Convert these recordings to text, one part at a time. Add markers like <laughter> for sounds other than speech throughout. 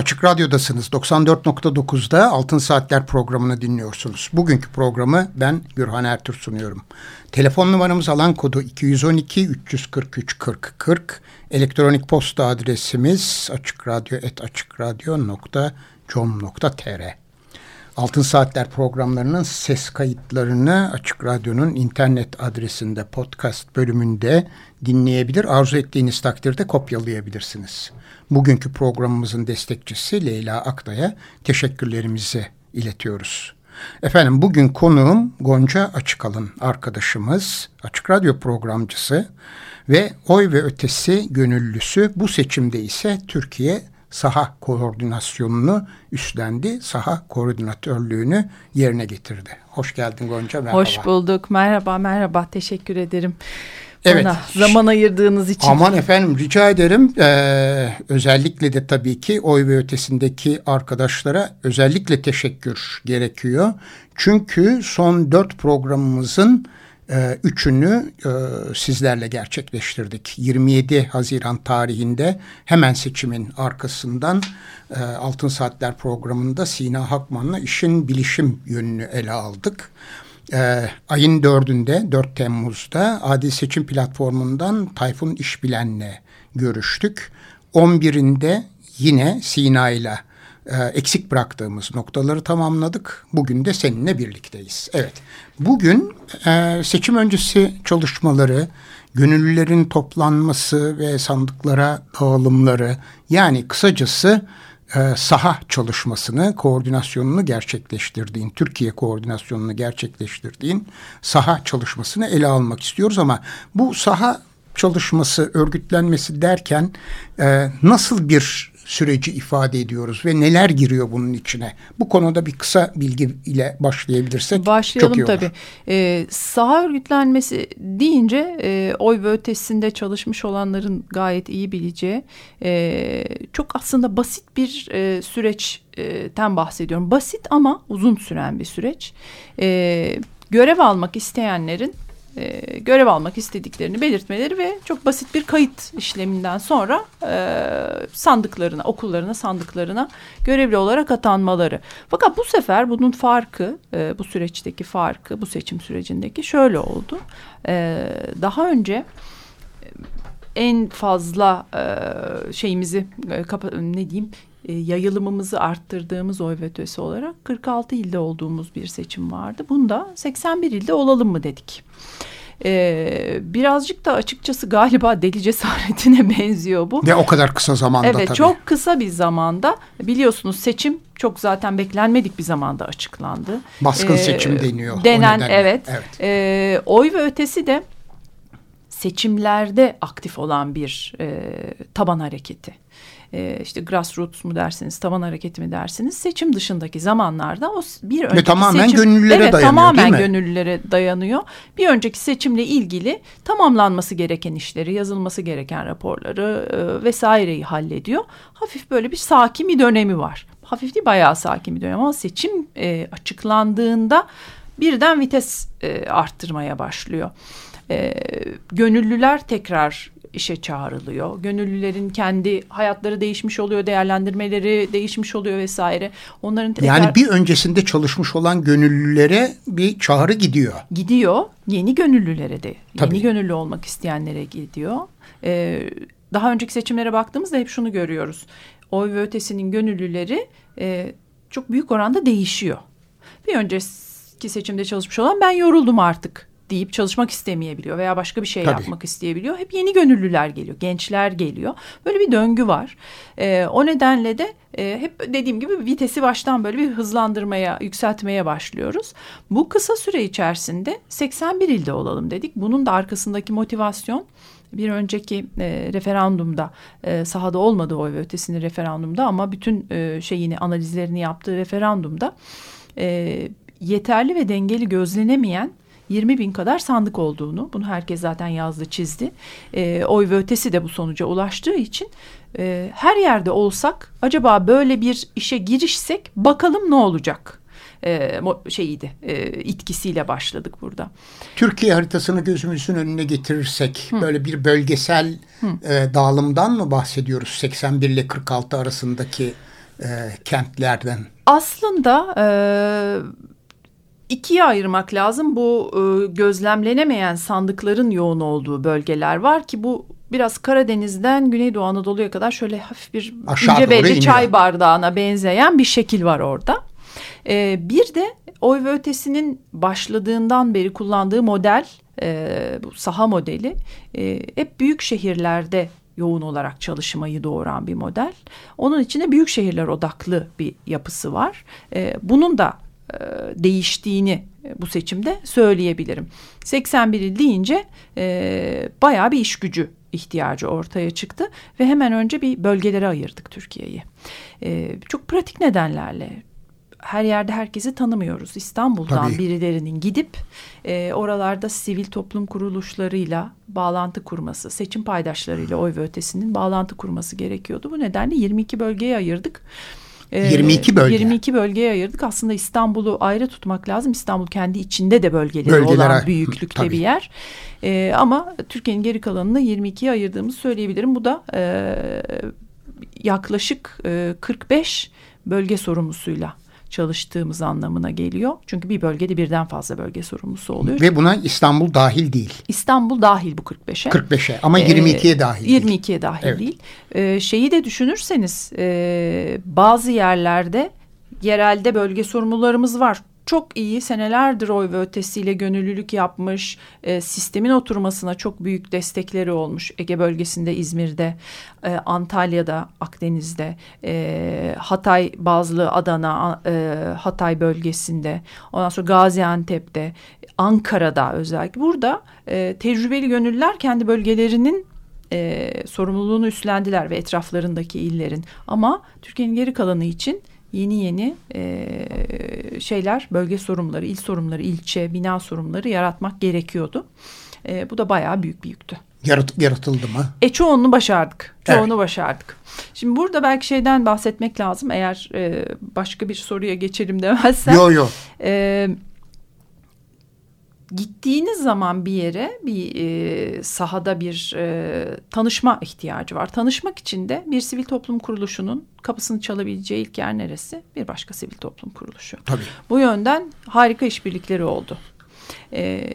Açık Radyo'dasınız. 94.9'da Altın Saatler programını dinliyorsunuz. Bugünkü programı ben Gürhan Ertür sunuyorum. Telefon numaramız alan kodu 212 343 40 40. Elektronik posta adresimiz açıkradyo.com.tr Altın Saatler programlarının ses kayıtlarını Açık Radyo'nun internet adresinde podcast bölümünde dinleyebilir. Arzu ettiğiniz takdirde kopyalayabilirsiniz. Bugünkü programımızın destekçisi Leyla Aktay'a teşekkürlerimizi iletiyoruz. Efendim bugün konuğum Gonca Açıkalın arkadaşımız, Açık Radyo programcısı ve oy ve ötesi gönüllüsü. Bu seçimde ise Türkiye saha koordinasyonunu üstlendi. Saha koordinatörlüğünü yerine getirdi. Hoş geldin Gonca. Merhaba. Hoş bulduk. Merhaba merhaba. Teşekkür ederim. Evet. Bana zaman ayırdığınız için. Aman efendim rica ederim. Ee, özellikle de tabii ki oy ve ötesindeki arkadaşlara özellikle teşekkür gerekiyor. Çünkü son dört programımızın e, üçünü e, sizlerle gerçekleştirdik. 27 Haziran tarihinde hemen seçimin arkasından e, Altın Saatler programında Sina Hakman'la işin bilişim yönünü ele aldık. E, ayın dördünde 4 Temmuz'da Adil Seçim Platformu'ndan Tayfun İşbilen'le görüştük. 11'inde yine Sina ile e, eksik bıraktığımız noktaları tamamladık. Bugün de seninle birlikteyiz. Evet. Bugün e, seçim öncesi çalışmaları, gönüllülerin toplanması ve sandıklara dağılımları yani kısacası e, saha çalışmasını, koordinasyonunu gerçekleştirdiğin, Türkiye koordinasyonunu gerçekleştirdiğin saha çalışmasını ele almak istiyoruz ama bu saha çalışması, örgütlenmesi derken e, nasıl bir süreci ifade ediyoruz ve neler giriyor bunun içine? Bu konuda bir kısa bilgi ile başlayabilirsek Başlayalım çok iyi olur. tabii. Ee, saha örgütlenmesi deyince e, oy ve ötesinde çalışmış olanların gayet iyi bileceği e, çok aslında basit bir e, süreçten bahsediyorum. Basit ama uzun süren bir süreç. E, görev almak isteyenlerin e, görev almak istediklerini belirtmeleri ve çok basit bir kayıt işleminden sonra e, sandıklarına, okullarına, sandıklarına görevli olarak atanmaları. Fakat bu sefer bunun farkı, e, bu süreçteki farkı, bu seçim sürecindeki şöyle oldu. E, daha önce e, en fazla e, şeyimizi e, ne diyeyim e, yayılımımızı arttırdığımız oy ve olarak 46 ilde olduğumuz bir seçim vardı. Bunda 81 ilde olalım mı dedik. Ee, birazcık da açıkçası galiba deli cesaretine <laughs> benziyor bu. Ve o kadar kısa zamanda evet, tabii. Evet çok kısa bir zamanda biliyorsunuz seçim çok zaten beklenmedik bir zamanda açıklandı. Baskın ee, seçim deniyor. Denen evet. evet. E, oy ve ötesi de seçimlerde aktif olan bir e, taban hareketi e, işte grassroots mu dersiniz, taban hareketi mi dersiniz seçim dışındaki zamanlarda o bir önceki Ve tamamen seçim, gönüllülere evet, dayanıyor tamamen değil mi? gönüllülere dayanıyor. Bir önceki seçimle ilgili tamamlanması gereken işleri, yazılması gereken raporları e, vesaireyi hallediyor. Hafif böyle bir sakin bir dönemi var. Hafif değil bayağı sakin bir dönem ama seçim e, açıklandığında birden vites e, arttırmaya başlıyor. E, gönüllüler tekrar işe çağrılıyor. Gönüllülerin kendi hayatları değişmiş oluyor, değerlendirmeleri değişmiş oluyor vesaire. Onların tekrar... Yani bir öncesinde çalışmış olan gönüllülere bir çağrı gidiyor. Gidiyor. Yeni gönüllülere de. Tabii. Yeni gönüllü olmak isteyenlere gidiyor. Ee, daha önceki seçimlere baktığımızda hep şunu görüyoruz. Oy ve ötesinin gönüllüleri e, çok büyük oranda değişiyor. Bir önceki seçimde çalışmış olan ben yoruldum artık deyip çalışmak istemeyebiliyor veya başka bir şey Tabii. yapmak isteyebiliyor. Hep yeni gönüllüler geliyor, gençler geliyor. Böyle bir döngü var. E, o nedenle de e, hep dediğim gibi vitesi baştan böyle bir hızlandırmaya, yükseltmeye başlıyoruz. Bu kısa süre içerisinde 81 ilde olalım dedik. Bunun da arkasındaki motivasyon bir önceki e, referandumda e, sahada olmadı oy ve ötesini referandumda ama bütün e, şeyini analizlerini yaptığı referandumda e, yeterli ve dengeli gözlenemeyen 20 bin kadar sandık olduğunu, bunu herkes zaten yazdı çizdi. E, oy ve ötesi de bu sonuca ulaştığı için e, her yerde olsak acaba böyle bir işe girişsek bakalım ne olacak? e, şeyiydi e, itkisiyle başladık burada. Türkiye haritasını gözümüzün önüne getirirsek Hı. böyle bir bölgesel e, dağılımdan mı bahsediyoruz 81 ile 46 arasındaki e, kentlerden? Aslında e, ikiye ayırmak lazım. Bu e, gözlemlenemeyen sandıkların yoğun olduğu bölgeler var ki bu biraz Karadeniz'den Güneydoğu Anadolu'ya kadar şöyle hafif bir Aşağı ince belli çay bardağına benzeyen bir şekil var orada. E, bir de oy ve ötesinin başladığından beri kullandığı model, e, bu saha modeli e, hep büyük şehirlerde yoğun olarak çalışmayı doğuran bir model. Onun içinde büyük şehirler odaklı bir yapısı var. E, bunun da değiştiğini bu seçimde söyleyebilirim. 81 il deyince e, bayağı bir iş gücü ihtiyacı ortaya çıktı ve hemen önce bir bölgelere ayırdık Türkiye'yi. E, çok pratik nedenlerle her yerde herkesi tanımıyoruz. İstanbul'dan Tabii. birilerinin gidip e, oralarda sivil toplum kuruluşlarıyla bağlantı kurması, seçim paydaşlarıyla oy ve ötesinin bağlantı kurması gerekiyordu. Bu nedenle 22 bölgeye ayırdık. 22 bölge. 22 bölgeye ayırdık. Aslında İstanbul'u ayrı tutmak lazım. İstanbul kendi içinde de bölgeleri Bölgeler, olan büyüklükte tabii. bir yer. Ee, ama Türkiye'nin geri kalanını 22'ye ayırdığımızı söyleyebilirim. Bu da e, yaklaşık e, 45 bölge sorumlusuyla çalıştığımız anlamına geliyor. Çünkü bir bölgede birden fazla bölge sorumlusu oluyor. Ve buna İstanbul dahil değil. İstanbul dahil bu 45'e. 45'e ama 22'ye ee, dahil değil. 22'ye dahil evet. değil. Ee, şeyi de düşünürseniz e, bazı yerlerde yerelde bölge sorumlularımız var çok iyi senelerdir oy ve ötesiyle gönüllülük yapmış, e, sistemin oturmasına çok büyük destekleri olmuş. Ege bölgesinde, İzmir'de, e, Antalya'da, Akdeniz'de, e, Hatay bazlı Adana, e, Hatay bölgesinde, ondan sonra Gaziantep'te, Ankara'da özellikle. Burada e, tecrübeli gönüllüler kendi bölgelerinin e, sorumluluğunu üstlendiler ve etraflarındaki illerin. Ama Türkiye'nin geri kalanı için yeni yeni e, şeyler, bölge sorumluları, il sorumluları, ilçe, bina sorumluları yaratmak gerekiyordu. E, bu da bayağı büyük bir yüktü. Yarat, yaratıldı mı? E çoğunu başardık. Çoğunu evet. başardık. Şimdi burada belki şeyden bahsetmek lazım. Eğer e, başka bir soruya geçelim demezsen. Yok yok. E, gittiğiniz zaman bir yere bir e, sahada bir e, tanışma ihtiyacı var. Tanışmak için de bir sivil toplum kuruluşunun kapısını çalabileceği ilk yer neresi? Bir başka sivil toplum kuruluşu. Tabii. Bu yönden harika işbirlikleri oldu e,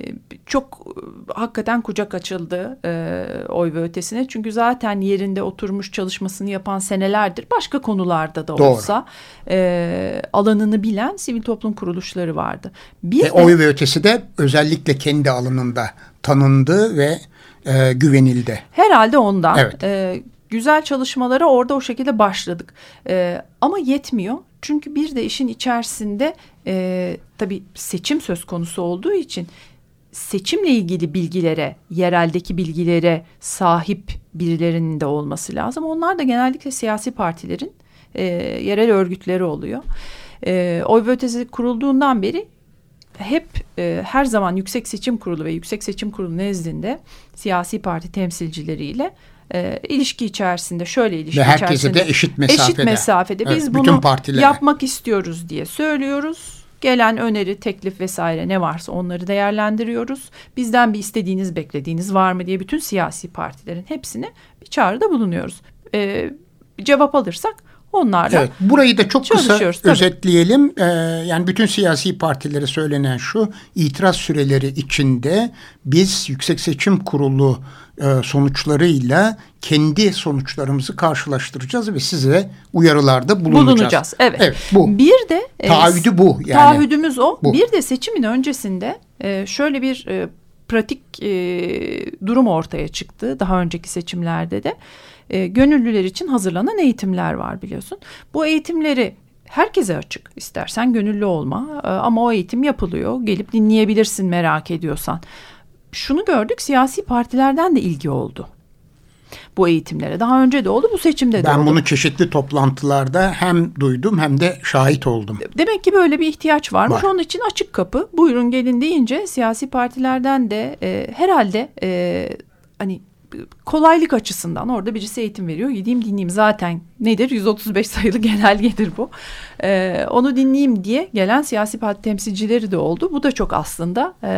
çok hakikaten kucak açıldı e, oy ve ötesine. Çünkü zaten yerinde oturmuş çalışmasını yapan senelerdir başka konularda da olsa e, alanını bilen sivil toplum kuruluşları vardı. Bir ve de, oy ve ötesi de özellikle kendi alanında tanındı ve e, güvenildi. Herhalde ondan. Evet. E, güzel çalışmalara orada o şekilde başladık. E, ama yetmiyor. Çünkü bir de işin içerisinde e, tabii seçim söz konusu olduğu için seçimle ilgili bilgilere, yereldeki bilgilere sahip birilerinin de olması lazım. Onlar da genellikle siyasi partilerin e, yerel örgütleri oluyor. E, oy ve ötesi kurulduğundan beri hep e, her zaman Yüksek Seçim Kurulu ve Yüksek Seçim Kurulu nezdinde siyasi parti temsilcileriyle e, ilişki içerisinde şöyle ilişki Ve herkese içerisinde de eşit mesafede. Eşit mesafede. Biz evet, bunu yapmak istiyoruz diye söylüyoruz. Gelen öneri, teklif vesaire ne varsa onları değerlendiriyoruz. Bizden bir istediğiniz, beklediğiniz var mı diye bütün siyasi partilerin hepsine bir çağrıda bulunuyoruz. Ee, cevap alırsak onlarla Evet, burayı da çok kısa tabii. özetleyelim. Ee, yani bütün siyasi partilere söylenen şu, itiraz süreleri içinde biz Yüksek Seçim Kurulu e, sonuçlarıyla kendi sonuçlarımızı karşılaştıracağız ve size uyarılarda bulunacağız. Bulunacağız, evet. evet bu. Bir de e, taahhüdü bu. Yani. Taahhüdümüz o. Bu. Bir de seçimin öncesinde e, şöyle bir e, pratik e, durum ortaya çıktı. Daha önceki seçimlerde de e, gönüllüler için hazırlanan eğitimler var biliyorsun. Bu eğitimleri herkese açık. İstersen gönüllü olma e, ama o eğitim yapılıyor. Gelip dinleyebilirsin merak ediyorsan. Şunu gördük siyasi partilerden de ilgi oldu. bu eğitimlere. Daha önce de oldu bu seçimde de ben oldu. Ben bunu çeşitli toplantılarda hem duydum hem de şahit oldum. Demek ki böyle bir ihtiyaç varmış. Var. Onun için açık kapı. Buyurun gelin deyince siyasi partilerden de e, herhalde e, hani kolaylık açısından orada birisi eğitim veriyor. Gideyim dinleyeyim zaten nedir 135 sayılı <laughs> genelgedir bu. Ee, onu dinleyeyim diye gelen siyasi parti temsilcileri de oldu. Bu da çok aslında e,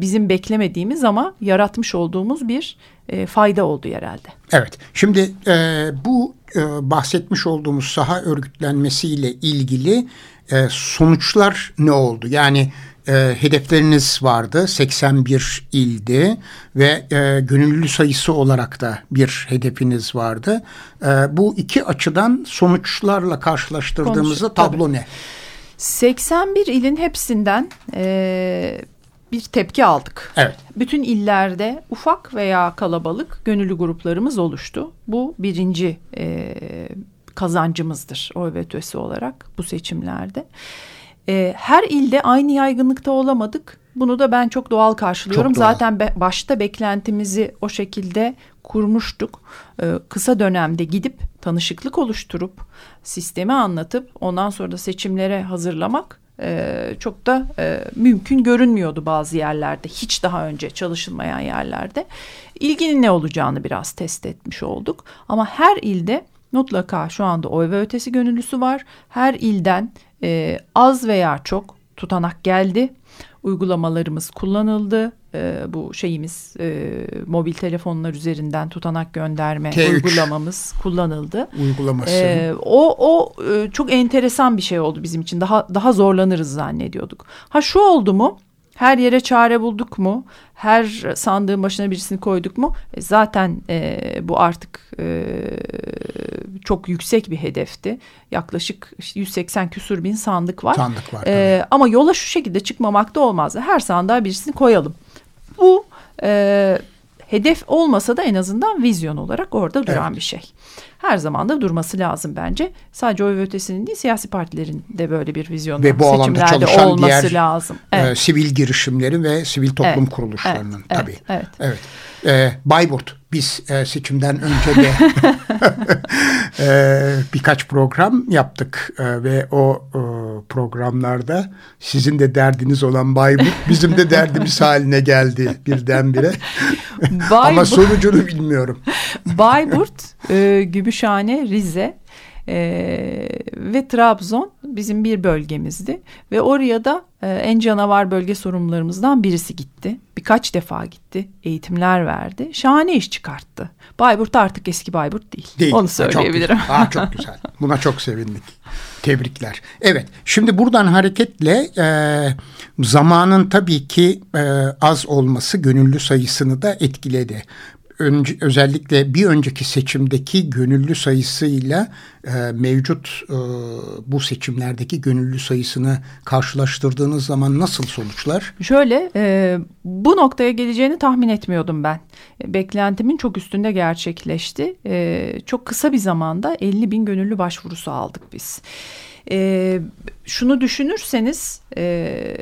bizim beklemediğimiz ama yaratmış olduğumuz bir e, fayda oldu herhalde. Evet şimdi e, bu e, bahsetmiş olduğumuz saha örgütlenmesiyle ilgili e, sonuçlar ne oldu? Yani e, hedefleriniz vardı 81 ildi ve e, gönüllü sayısı olarak da bir hedefiniz vardı. E, bu iki açıdan sonuçlarla karşılaştırdığımızda Konuş, tablo tabii. ne? 81 ilin hepsinden e, bir tepki aldık. Evet. Bütün illerde ufak veya kalabalık gönüllü gruplarımız oluştu. Bu birinci e, kazancımızdır oy ve ötesi olarak bu seçimlerde. E, her ilde aynı yaygınlıkta olamadık. Bunu da ben çok doğal karşılıyorum. Çok doğal. Zaten be, başta beklentimizi o şekilde kurmuştuk. E, kısa dönemde gidip tanışıklık oluşturup sistemi anlatıp ondan sonra da seçimlere hazırlamak e, çok da e, mümkün görünmüyordu bazı yerlerde. Hiç daha önce çalışılmayan yerlerde. İlginin ne olacağını biraz test etmiş olduk. Ama her ilde mutlaka şu anda oy ve ötesi gönüllüsü var. Her ilden e, az veya çok tutanak geldi. Uygulamalarımız kullanıldı. E, bu şeyimiz e, mobil telefonlar üzerinden tutanak gönderme T3. uygulamamız kullanıldı. Uygulaması. Ee, o o e, çok enteresan bir şey oldu bizim için. Daha daha zorlanırız zannediyorduk. Ha şu oldu mu? Her yere çare bulduk mu? Her sandığın başına birisini koyduk mu? E, zaten e, bu artık e, çok yüksek bir hedefti. Yaklaşık işte 180 küsur bin sandık var. Sandık var. E, ama yola şu şekilde çıkmamak da olmazdı. Her sandığa birisini koyalım. Bu e, hedef olmasa da en azından vizyon olarak orada duran Evet. bir şey. Her zaman da durması lazım bence. Sadece oy ve ötesinin değil siyasi partilerin de böyle bir vizyonu Ve bu alanda çalışan olması diğer, lazım. e, Evet. sivil girişimlerin ve sivil toplum Evet, kuruluşlarının evet, tabii. evet, Evet. E, Bayburt biz e, seçimden önce de <laughs> e, birkaç program yaptık e, ve o e, programlarda sizin de derdiniz olan Bayburt bizim de derdimiz <laughs> haline geldi birdenbire. Ama Bayburt- sonucunu bilmiyorum. Bayburt, e, Gümüşhane, Rize e, ve Trabzon bizim bir bölgemizdi. Ve oraya da e, en canavar bölge sorumlularımızdan birisi gitti. Birkaç defa gitti, eğitimler verdi. Şahane iş çıkarttı. Bayburt artık eski Bayburt değil. Değil. Onu söyleyebilirim. Çok güzel. Aa, çok güzel. Buna çok sevindik. Tebrikler. Evet. Şimdi buradan hareketle e, zamanın tabii ki e, az olması gönüllü sayısını da etkiledi. Önce, özellikle bir önceki seçimdeki gönüllü sayısıyla e, mevcut e, bu seçimlerdeki gönüllü sayısını karşılaştırdığınız zaman nasıl sonuçlar? Şöyle e, bu noktaya geleceğini tahmin etmiyordum ben. Beklentimin çok üstünde gerçekleşti. E, çok kısa bir zamanda 50 bin gönüllü başvurusu aldık biz. E, şunu düşünürseniz e,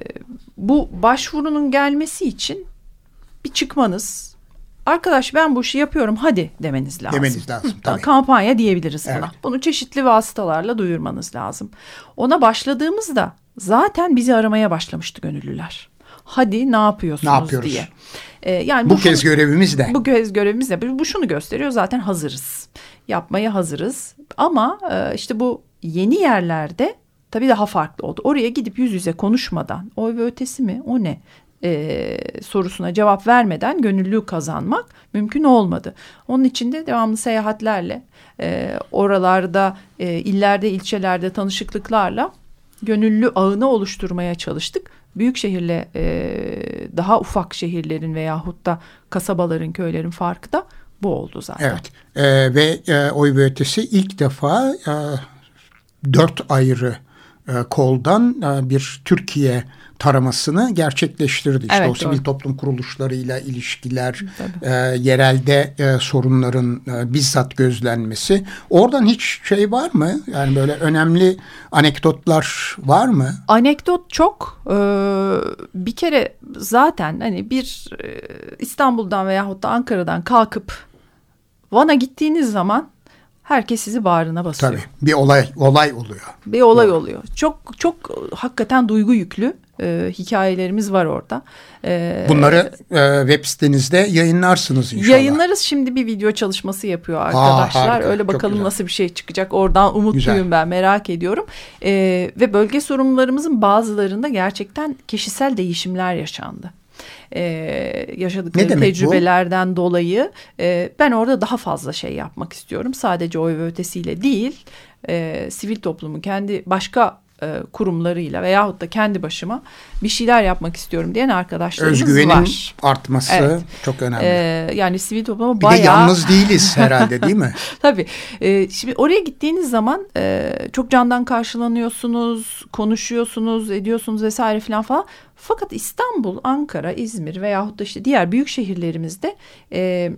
bu başvurunun gelmesi için bir çıkmanız, arkadaş ben bu işi yapıyorum hadi demeniz lazım. Demeniz lazım, Hı, tabii. Kampanya diyebiliriz buna. Evet. Bunu çeşitli vasıtalarla duyurmanız lazım. Ona başladığımızda zaten bizi aramaya başlamıştı gönüllüler. Hadi ne yapıyorsunuz Ne yapıyoruz? diye. Ee, yani Bu şunu- kez görevimiz de. bu kez görevimiz de bu şunu gösteriyor zaten hazırız. Yapmaya hazırız. Ama e, işte bu yeni yerlerde tabii daha farklı oldu. Oraya gidip yüz yüze konuşmadan oy ve ötesi mi o ne e, sorusuna cevap vermeden gönüllü kazanmak mümkün olmadı. Onun için de devamlı seyahatlerle e, oralarda e, illerde ilçelerde tanışıklıklarla gönüllü ağını oluşturmaya çalıştık. Büyük şehirle e, daha ufak şehirlerin veyahut da kasabaların, köylerin farkı da bu oldu zaten. Evet Ee, ve e, oy ve ötesi ilk defa e, dört ayrı e, koldan e, bir Türkiye taramasını gerçekleştirdi. İşte Evet, o sivil doğru. toplum kuruluşlarıyla ilişkiler, Tabii. e, yerelde e, sorunların e, bizzat gözlenmesi. Oradan hiç şey var mı? Yani böyle önemli anekdotlar var mı? Anekdot çok. Ee, bir kere zaten hani bir e, İstanbul'dan veyahut da Ankara'dan kalkıp Van'a gittiğiniz zaman herkes sizi bağrına basıyor. Tabii bir olay olay oluyor. Bir olay oluyor. Çok çok hakikaten duygu yüklü e, hikayelerimiz var orada. E, Bunları e, web sitenizde yayınlarsınız inşallah. Yayınlarız. Şimdi bir video çalışması yapıyor arkadaşlar. Aa, harika, Öyle bakalım nasıl bir şey çıkacak. Oradan umutluyum güzel. ben merak ediyorum. E, ve bölge sorumlularımızın bazılarında gerçekten kişisel değişimler yaşandı e, yaşadıkları tecrübelerden bu? dolayı e, ben orada daha fazla şey yapmak istiyorum. Sadece oy ve ötesiyle değil, e, sivil toplumun kendi başka e, kurumlarıyla veyahut da kendi başıma bir şeyler yapmak istiyorum diyen arkadaşlarımız Özgüvenin var. Özgüvenin artması evet. çok önemli. Ee, yani sivil topluma bir bayağı... Bir de yalnız değiliz <laughs> herhalde değil mi? Tabii. Ee, şimdi oraya gittiğiniz zaman e, çok candan karşılanıyorsunuz, konuşuyorsunuz, ediyorsunuz vesaire falan falan. Fakat İstanbul, Ankara, İzmir veyahut da işte diğer büyük şehirlerimizde e,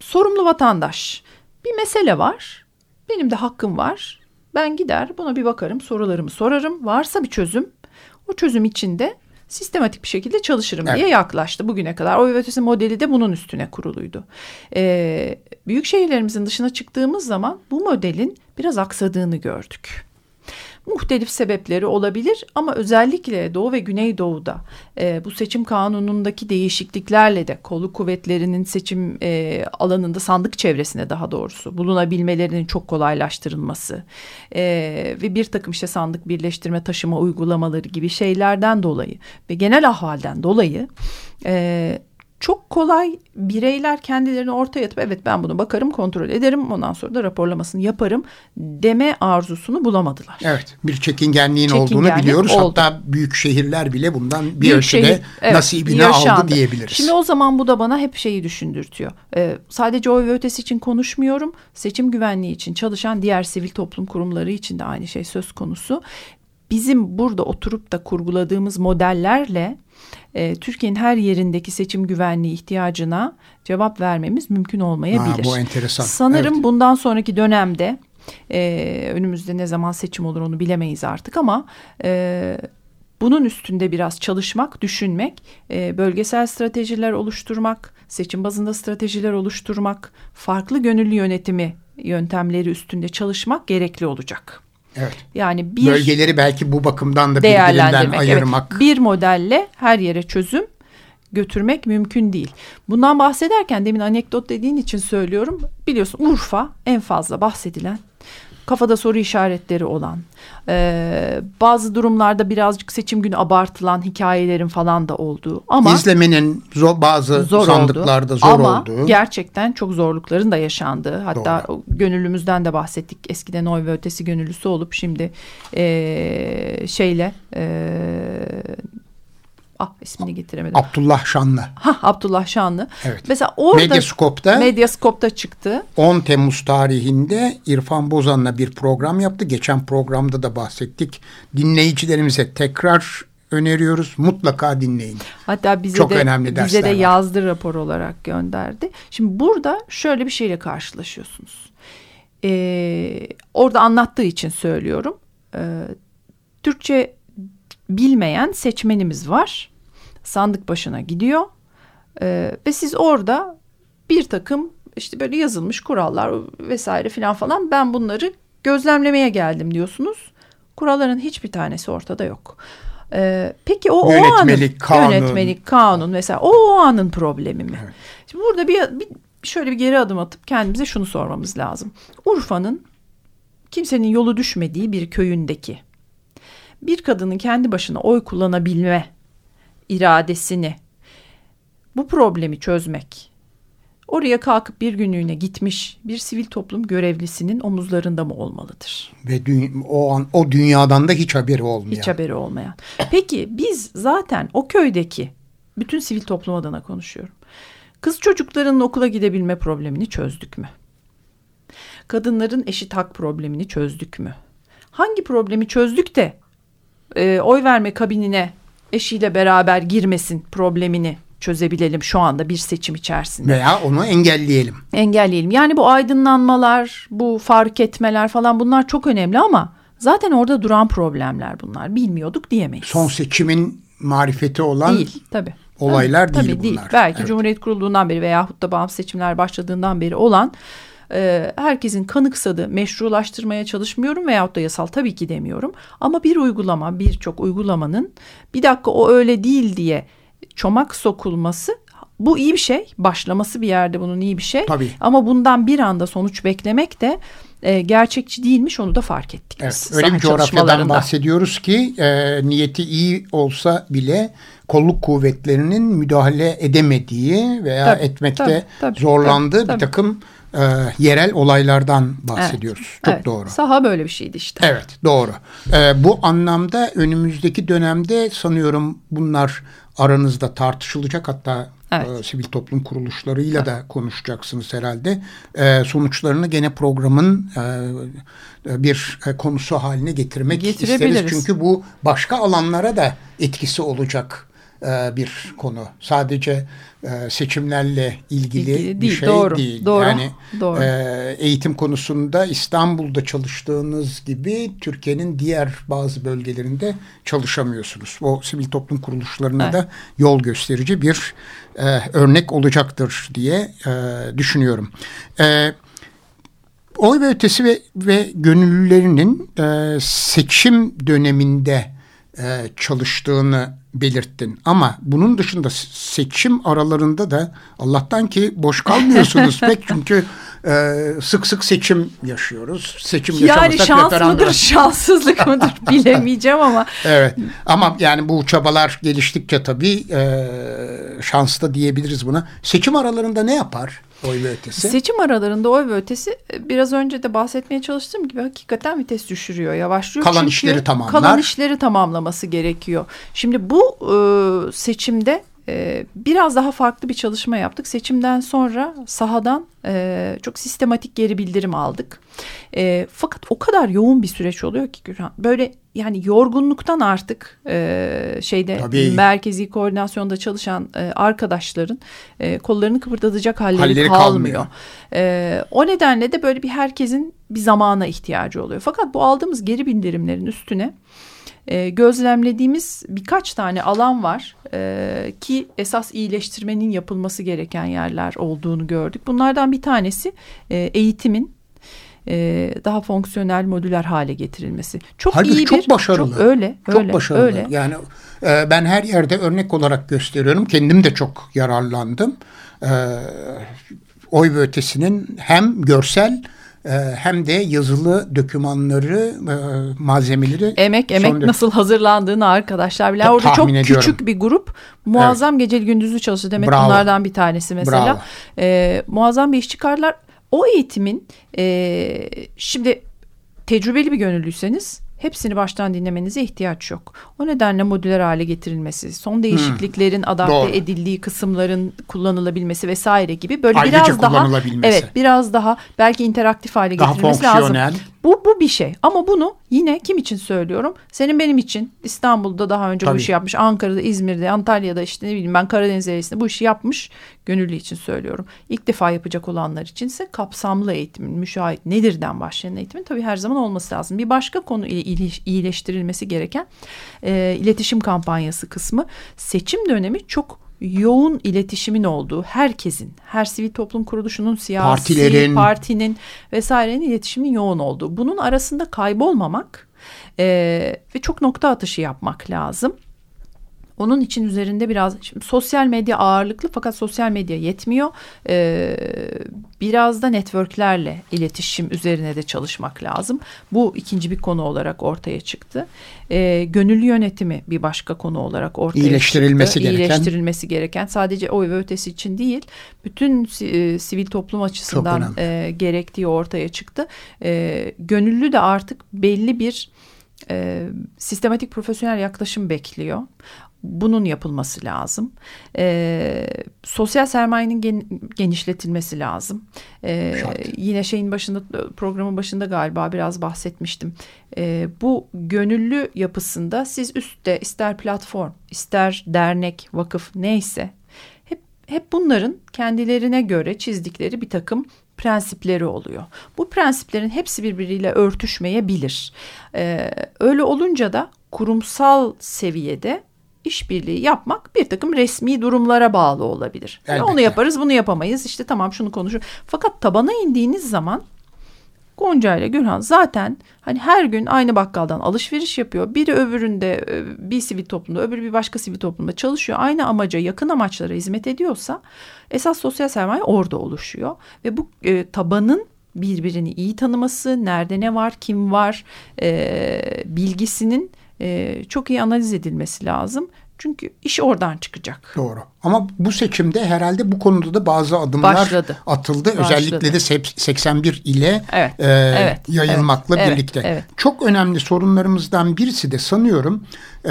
sorumlu vatandaş bir mesele var. Benim de hakkım var. Ben gider buna bir bakarım, sorularımı sorarım. Varsa bir çözüm, o çözüm içinde sistematik bir şekilde çalışırım evet. diye yaklaştı bugüne kadar. Ve ötesi modeli de bunun üstüne kuruluydu. Ee, büyük şehirlerimizin dışına çıktığımız zaman bu modelin biraz aksadığını gördük muhtelif sebepleri olabilir ama özellikle Doğu ve Güneydoğu'da e, bu seçim kanunundaki değişikliklerle de kolu kuvvetlerinin seçim e, alanında sandık çevresine daha doğrusu bulunabilmelerinin çok kolaylaştırılması e, ve bir takım işte sandık birleştirme taşıma uygulamaları gibi şeylerden dolayı ve genel ahvalden dolayı e, çok kolay bireyler kendilerini ortaya atıp evet ben bunu bakarım kontrol ederim ondan sonra da raporlamasını yaparım deme arzusunu bulamadılar. Evet bir çekingenliğin Çekingenlik olduğunu biliyoruz oldu. hatta büyük şehirler bile bundan bir büyük ölçüde şehir, evet, nasibini yaşandı. aldı diyebiliriz. Şimdi o zaman bu da bana hep şeyi düşündürtüyor ee, sadece oy ve ötesi için konuşmuyorum seçim güvenliği için çalışan diğer sivil toplum kurumları için de aynı şey söz konusu. Bizim burada oturup da kurguladığımız modellerle e, Türkiye'nin her yerindeki seçim güvenliği ihtiyacına cevap vermemiz mümkün olmayabilir. Ha, bu enteresan. Sanırım evet. bundan sonraki dönemde e, önümüzde ne zaman seçim olur onu bilemeyiz artık ama e, bunun üstünde biraz çalışmak, düşünmek, e, bölgesel stratejiler oluşturmak, seçim bazında stratejiler oluşturmak, farklı gönüllü yönetimi yöntemleri üstünde çalışmak gerekli olacak. Evet. Yani bir bölgeleri belki bu bakımdan da birbirinden ayırmak. Evet. Bir modelle her yere çözüm götürmek mümkün değil. Bundan bahsederken demin anekdot dediğin için söylüyorum. Biliyorsun Urfa en fazla bahsedilen kafada soru işaretleri olan, e, bazı durumlarda birazcık seçim günü abartılan hikayelerin falan da olduğu. Ama izlemenin zor, bazı zor sandıklarda oldu. zor ama olduğu. gerçekten çok zorlukların da yaşandığı. Hatta Doğru. gönüllümüzden de bahsettik. Eskiden oy ve ötesi gönüllüsü olup şimdi e, şeyle e, Ah ismini getiremedim. Abdullah Şanlı. Ha Abdullah Şanlı. Evet. Mesela orada Medyaskop'ta Medyaskop'ta çıktı. 10 Temmuz tarihinde İrfan Bozan'la bir program yaptı. Geçen programda da bahsettik. Dinleyicilerimize tekrar öneriyoruz. Mutlaka dinleyin. Hatta bize Çok de önemli bize de yazdı rapor olarak gönderdi. Şimdi burada şöyle bir şeyle karşılaşıyorsunuz. Ee, orada anlattığı için söylüyorum. Ee, Türkçe bilmeyen seçmenimiz var. Sandık başına gidiyor ee, ve siz orada bir takım işte böyle yazılmış kurallar vesaire filan falan ben bunları gözlemlemeye geldim diyorsunuz. Kuralların hiçbir tanesi ortada yok. Ee, peki o, yönetmelik, o anın kanun. yönetmelik kanun mesela o, o anın problemi mi? Evet. Şimdi burada bir, bir şöyle bir geri adım atıp kendimize şunu sormamız lazım. Urfa'nın kimsenin yolu düşmediği bir köyündeki bir kadının kendi başına oy kullanabilme iradesini bu problemi çözmek oraya kalkıp bir günlüğüne gitmiş bir sivil toplum görevlisinin omuzlarında mı olmalıdır? Ve o an o dünyadan da hiç haberi olmayan. Hiç haberi olmayan. Peki biz zaten o köydeki bütün sivil toplum adına konuşuyorum. Kız çocuklarının okula gidebilme problemini çözdük mü? Kadınların eşit hak problemini çözdük mü? Hangi problemi çözdük de e, oy verme kabinine eşiyle beraber girmesin problemini çözebilelim şu anda bir seçim içerisinde. Veya onu engelleyelim. Engelleyelim. Yani bu aydınlanmalar, bu fark etmeler falan bunlar çok önemli ama zaten orada duran problemler bunlar. Bilmiyorduk diyemeyiz. Son seçimin marifeti olan Değil tabii. olaylar tabii, değil tabii bunlar. Değil. Belki evet. Cumhuriyet kurulduğundan beri veyahut da bağımsız seçimler başladığından beri olan e, herkesin kanıksadığı meşrulaştırmaya çalışmıyorum veyahut da yasal tabii ki demiyorum. Ama bir uygulama birçok uygulamanın bir dakika o öyle değil diye çomak sokulması bu iyi bir şey. Başlaması bir yerde bunun iyi bir şey. Tabii. Ama bundan bir anda sonuç beklemek de e, gerçekçi değilmiş onu da fark ettik. Evet, biz öyle bir coğrafyadan bahsediyoruz ki e, niyeti iyi olsa bile kolluk kuvvetlerinin müdahale edemediği veya Tabii, etmekte tabii, tabii, zorlandığı tabii, bir takım e, yerel olaylardan bahsediyoruz. Çok Evet, doğru. Saha böyle bir şeydi işte. Evet doğru. Ee, bu anlamda önümüzdeki dönemde sanıyorum bunlar aranızda tartışılacak hatta Evet. e, sivil toplum kuruluşlarıyla da konuşacaksınız herhalde. E, sonuçlarını gene programın e, bir e, konusu haline getirmek isteriz. Çünkü bu başka alanlara da etkisi olacak e, bir konu. Sadece e, seçimlerle ilgili, İlgili bir değil, şey doğru, değil. doğru, Yani doğru. e, eğitim konusunda İstanbul'da çalıştığınız gibi Türkiye'nin diğer bazı bölgelerinde çalışamıyorsunuz. O sivil toplum kuruluşlarına Evet. da yol gösterici bir e, örnek olacaktır diye e, düşünüyorum. E, Oy ve ötesi ve, ve gönüllülerinin e, seçim döneminde e, çalıştığını belirttin. Ama bunun dışında seçim aralarında da Allah'tan ki boş kalmıyorsunuz <laughs> pek çünkü e, sık sık seçim yaşıyoruz. Seçim Yani şans mıdır, <laughs> şanssızlık mıdır <laughs> bilemeyeceğim ama Evet ama yani bu çabalar geliştikçe tabii e, şanslı diyebiliriz buna. Seçim aralarında ne yapar oy ve ötesi? seçim aralarında oy ve ötesi e, biraz önce de bahsetmeye çalıştığım gibi hakikaten vites düşürüyor, yavaşlıyor. Kalan Çünkü işleri tamamlar. Kalan işleri tamamlaması gerekiyor. Şimdi bu e, seçimde e, biraz daha farklı bir çalışma yaptık. Seçimden sonra sahadan e, çok sistematik geri bildirim aldık. E, fakat o kadar yoğun bir süreç oluyor ki Gürhan. Böyle yani yorgunluktan artık e, şeyde Tabii. merkezi koordinasyonda çalışan e, arkadaşların e, kollarını kıpırdatacak halleri, Halleri kalmıyor. kalmıyor. E, o nedenle de böyle bir herkesin bir zamana ihtiyacı oluyor. Fakat bu aldığımız geri bildirimlerin üstüne e, gözlemlediğimiz birkaç tane alan var e, ki esas iyileştirmenin yapılması gereken yerler olduğunu gördük. Bunlardan bir tanesi e, eğitimin e, daha fonksiyonel modüler hale getirilmesi. Çok Halbuki iyi çok bir başarılı. Çok öyle, Çok öyle, başarılı. öyle. Yani e, ben her yerde örnek olarak gösteriyorum. Kendim de çok yararlandım. E, oy ve ötesinin hem görsel hem de yazılı dokümanları, e, malzemeleri Emek emek son nasıl hazırlandığını arkadaşlar bile orada çok ediyorum. küçük bir grup muazzam geceli gündüzlü çalıştı demek Bravo. bunlardan bir tanesi mesela Bravo. Ee, muazzam bir iş çıkardılar o eğitimin e, şimdi tecrübeli bir gönüllüyseniz hepsini baştan dinlemenize ihtiyaç yok. O nedenle modüler hale getirilmesi, son değişikliklerin adapte Hmm. Doğru. edildiği kısımların kullanılabilmesi vesaire gibi böyle Ayrıca biraz daha evet biraz daha belki interaktif hale Daha getirilmesi lazım. Bu, bu bir şey ama bunu yine kim için söylüyorum? Senin benim için İstanbul'da daha önce bu Tabii. işi yapmış. Ankara'da, İzmir'de, Antalya'da işte ne bileyim ben Karadeniz eyaletinde bu işi yapmış. Gönüllü için söylüyorum. İlk defa yapacak olanlar içinse kapsamlı eğitimin, müşahit nedirden başlayan eğitimin tabii her zaman olması lazım. Bir başka konu ile iyile- iyileştirilmesi gereken e, iletişim kampanyası kısmı. Seçim dönemi çok yoğun iletişimin olduğu herkesin, her sivil toplum kuruluşunun siyasi Partilerin. partinin vesairenin iletişimin yoğun olduğu. Bunun arasında kaybolmamak e, ve çok nokta atışı yapmak lazım. Onun için üzerinde biraz şimdi sosyal medya ağırlıklı fakat sosyal medya yetmiyor. Ee, biraz da networklerle iletişim üzerine de çalışmak lazım. Bu ikinci bir konu olarak ortaya çıktı. Ee, gönüllü yönetimi bir başka konu olarak ortaya İyileştirilmesi çıktı. gereken. İyileştirilmesi gereken sadece oy ve ötesi için değil bütün e, sivil toplum açısından e, gerektiği ortaya çıktı. E, gönüllü de artık belli bir e, sistematik profesyonel yaklaşım bekliyor. Bunun yapılması lazım. E, sosyal sermayenin gen- genişletilmesi lazım. E, Şart. yine şeyin başında programın başında galiba biraz bahsetmiştim. E, bu gönüllü yapısında siz üstte ister platform, ister dernek, vakıf neyse hep hep bunların kendilerine göre çizdikleri bir takım prensipleri oluyor. Bu prensiplerin hepsi birbiriyle örtüşmeyebilir. Ee, öyle olunca da kurumsal seviyede işbirliği yapmak bir takım resmi durumlara bağlı olabilir. Yani onu yaparız bunu yapamayız işte tamam şunu konuşur. Fakat tabana indiğiniz zaman Gonca ile Gülhan zaten hani her gün aynı bakkaldan alışveriş yapıyor. Biri öbüründe e, bir sivil toplumda öbürü bir başka sivil toplumda çalışıyor. Aynı amaca yakın amaçlara hizmet ediyorsa esas sosyal sermaye orada oluşuyor. Ve bu e, tabanın birbirini iyi tanıması, nerede ne var, kim var e, bilgisinin e, çok iyi analiz edilmesi lazım. Çünkü iş oradan çıkacak. Doğru. Ama bu seçimde herhalde bu konuda da bazı adımlar Başladı. atıldı. Başladı. Özellikle de 81 ile evet. E, evet. yayılmakla evet. birlikte. Evet. Çok önemli sorunlarımızdan birisi de sanıyorum e,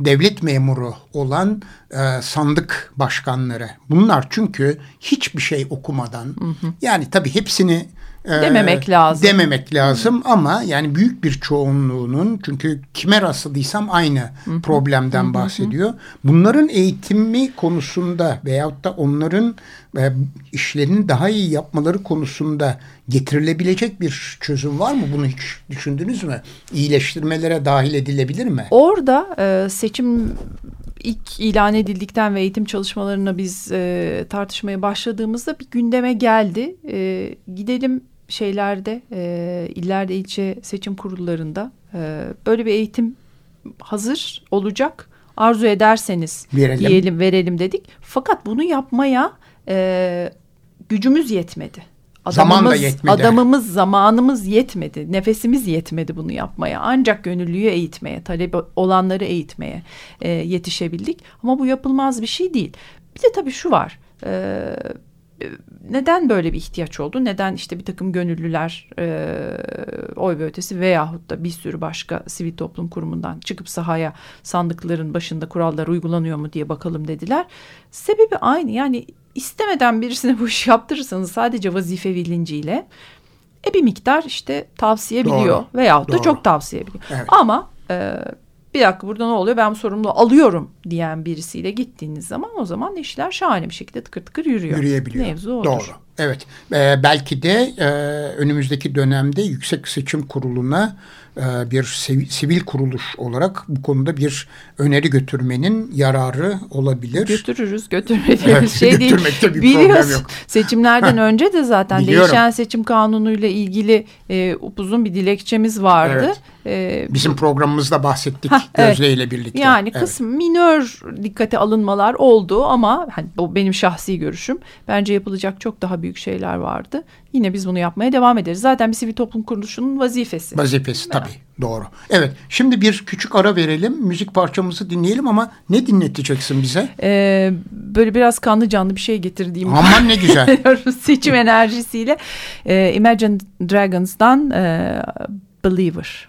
devlet memuru olan e, sandık başkanları. Bunlar çünkü hiçbir şey okumadan hı hı. yani tabii hepsini dememek lazım. Dememek lazım ama yani büyük bir çoğunluğunun çünkü kime rastladıysam aynı Hı-hı. problemden Hı-hı. bahsediyor. Bunların eğitimi konusunda veyahut da onların e, işlerini daha iyi yapmaları konusunda getirilebilecek bir çözüm var mı? Bunu hiç düşündünüz mü? İyileştirmelere dahil edilebilir mi? Orada e, seçim ilk ilan edildikten ve eğitim çalışmalarına biz e, tartışmaya başladığımızda bir gündeme geldi. E, gidelim şeylerde e, illerde ilçe seçim kurullarında e, böyle bir eğitim hazır olacak. Arzu ederseniz verelim. diyelim verelim dedik. Fakat bunu yapmaya e, gücümüz yetmedi. Adamımız, Zaman da yetmedi. Adamımız, zamanımız yetmedi. Nefesimiz yetmedi bunu yapmaya. Ancak gönüllüyü eğitmeye, talep olanları eğitmeye e, yetişebildik. Ama bu yapılmaz bir şey değil. Bir de tabii şu var. E, neden böyle bir ihtiyaç oldu? Neden işte bir takım gönüllüler e, oy ve ötesi veyahut da bir sürü başka sivil toplum kurumundan çıkıp sahaya sandıkların başında kurallar uygulanıyor mu diye bakalım dediler. Sebebi aynı yani istemeden birisine bu işi yaptırırsanız sadece vazife bilinciyle e bir miktar işte tavsiye biliyor Doğru. veyahut da Doğru. çok tavsiye biliyor. Evet. Ama e, bir dakika burada ne oluyor ben bu sorumluluğu alıyorum diyen birisiyle gittiğiniz zaman o zaman işler şahane bir şekilde tıkır tıkır yürüyor. Yürüyebiliyor. Mevzu odur. Doğru. Evet. Ee, belki de e, önümüzdeki dönemde Yüksek Seçim Kurulu'na e, bir sivil kuruluş olarak bu konuda bir öneri götürmenin yararı olabilir. Götürürüz, götürmediğimiz evet, şey değil. Bir. Yok. Seçimlerden önce de zaten Biliyorum. değişen seçim kanunuyla ilgili e, upuzun bir dilekçemiz vardı. Evet. E, Bizim programımızda bahsettik Heh, Gözde ile birlikte. Yani evet. kısım minör dikkate alınmalar oldu ama hani bu benim şahsi görüşüm. Bence yapılacak çok daha büyük şeyler vardı. Yine biz bunu yapmaya devam ederiz. Zaten bir sivil toplum kuruluşunun vazifesi. Vazifesi tabii doğru. Evet şimdi bir küçük ara verelim. Müzik parçamızı dinleyelim ama ne dinleteceksin bize? Ee, böyle biraz kanlı canlı bir şey getirdiğim. Aman ne <laughs> güzel. Seçim enerjisiyle. Ee, Imagine Dragons'dan e, Believer.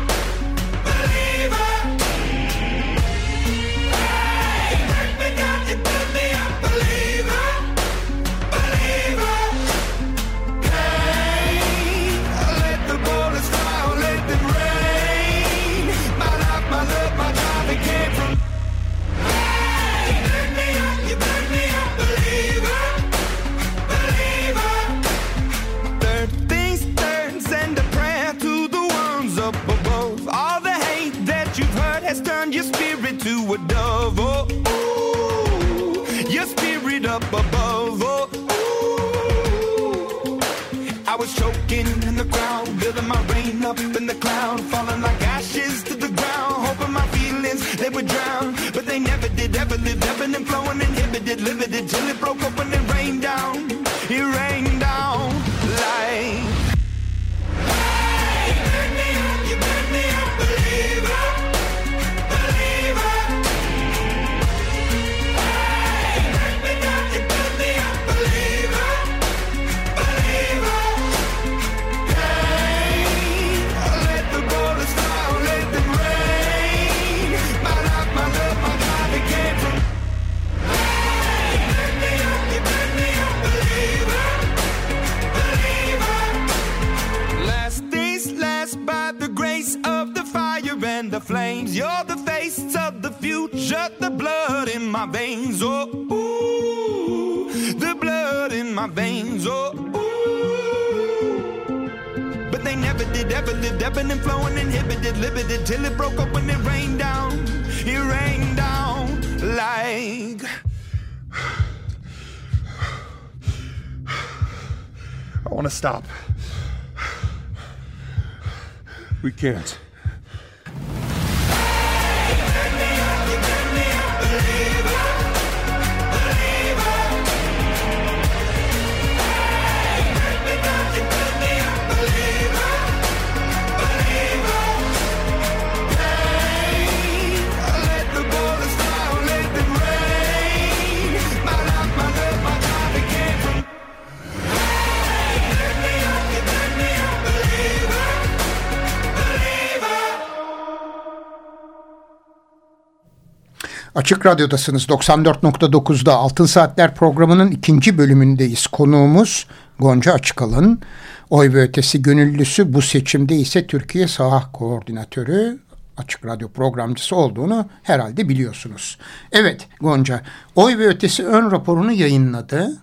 The ground. And flowing, inhibited, limited, till it broke up when it rained down. It rained down like. I want to stop. We can't. Açık Radyo'dasınız 94.9'da Altın Saatler programının ikinci bölümündeyiz. Konuğumuz Gonca Açıkalın. Oy ve ötesi gönüllüsü bu seçimde ise Türkiye Sağ Koordinatörü Açık Radyo programcısı olduğunu herhalde biliyorsunuz. Evet Gonca, Oy ve Ötesi ön raporunu yayınladı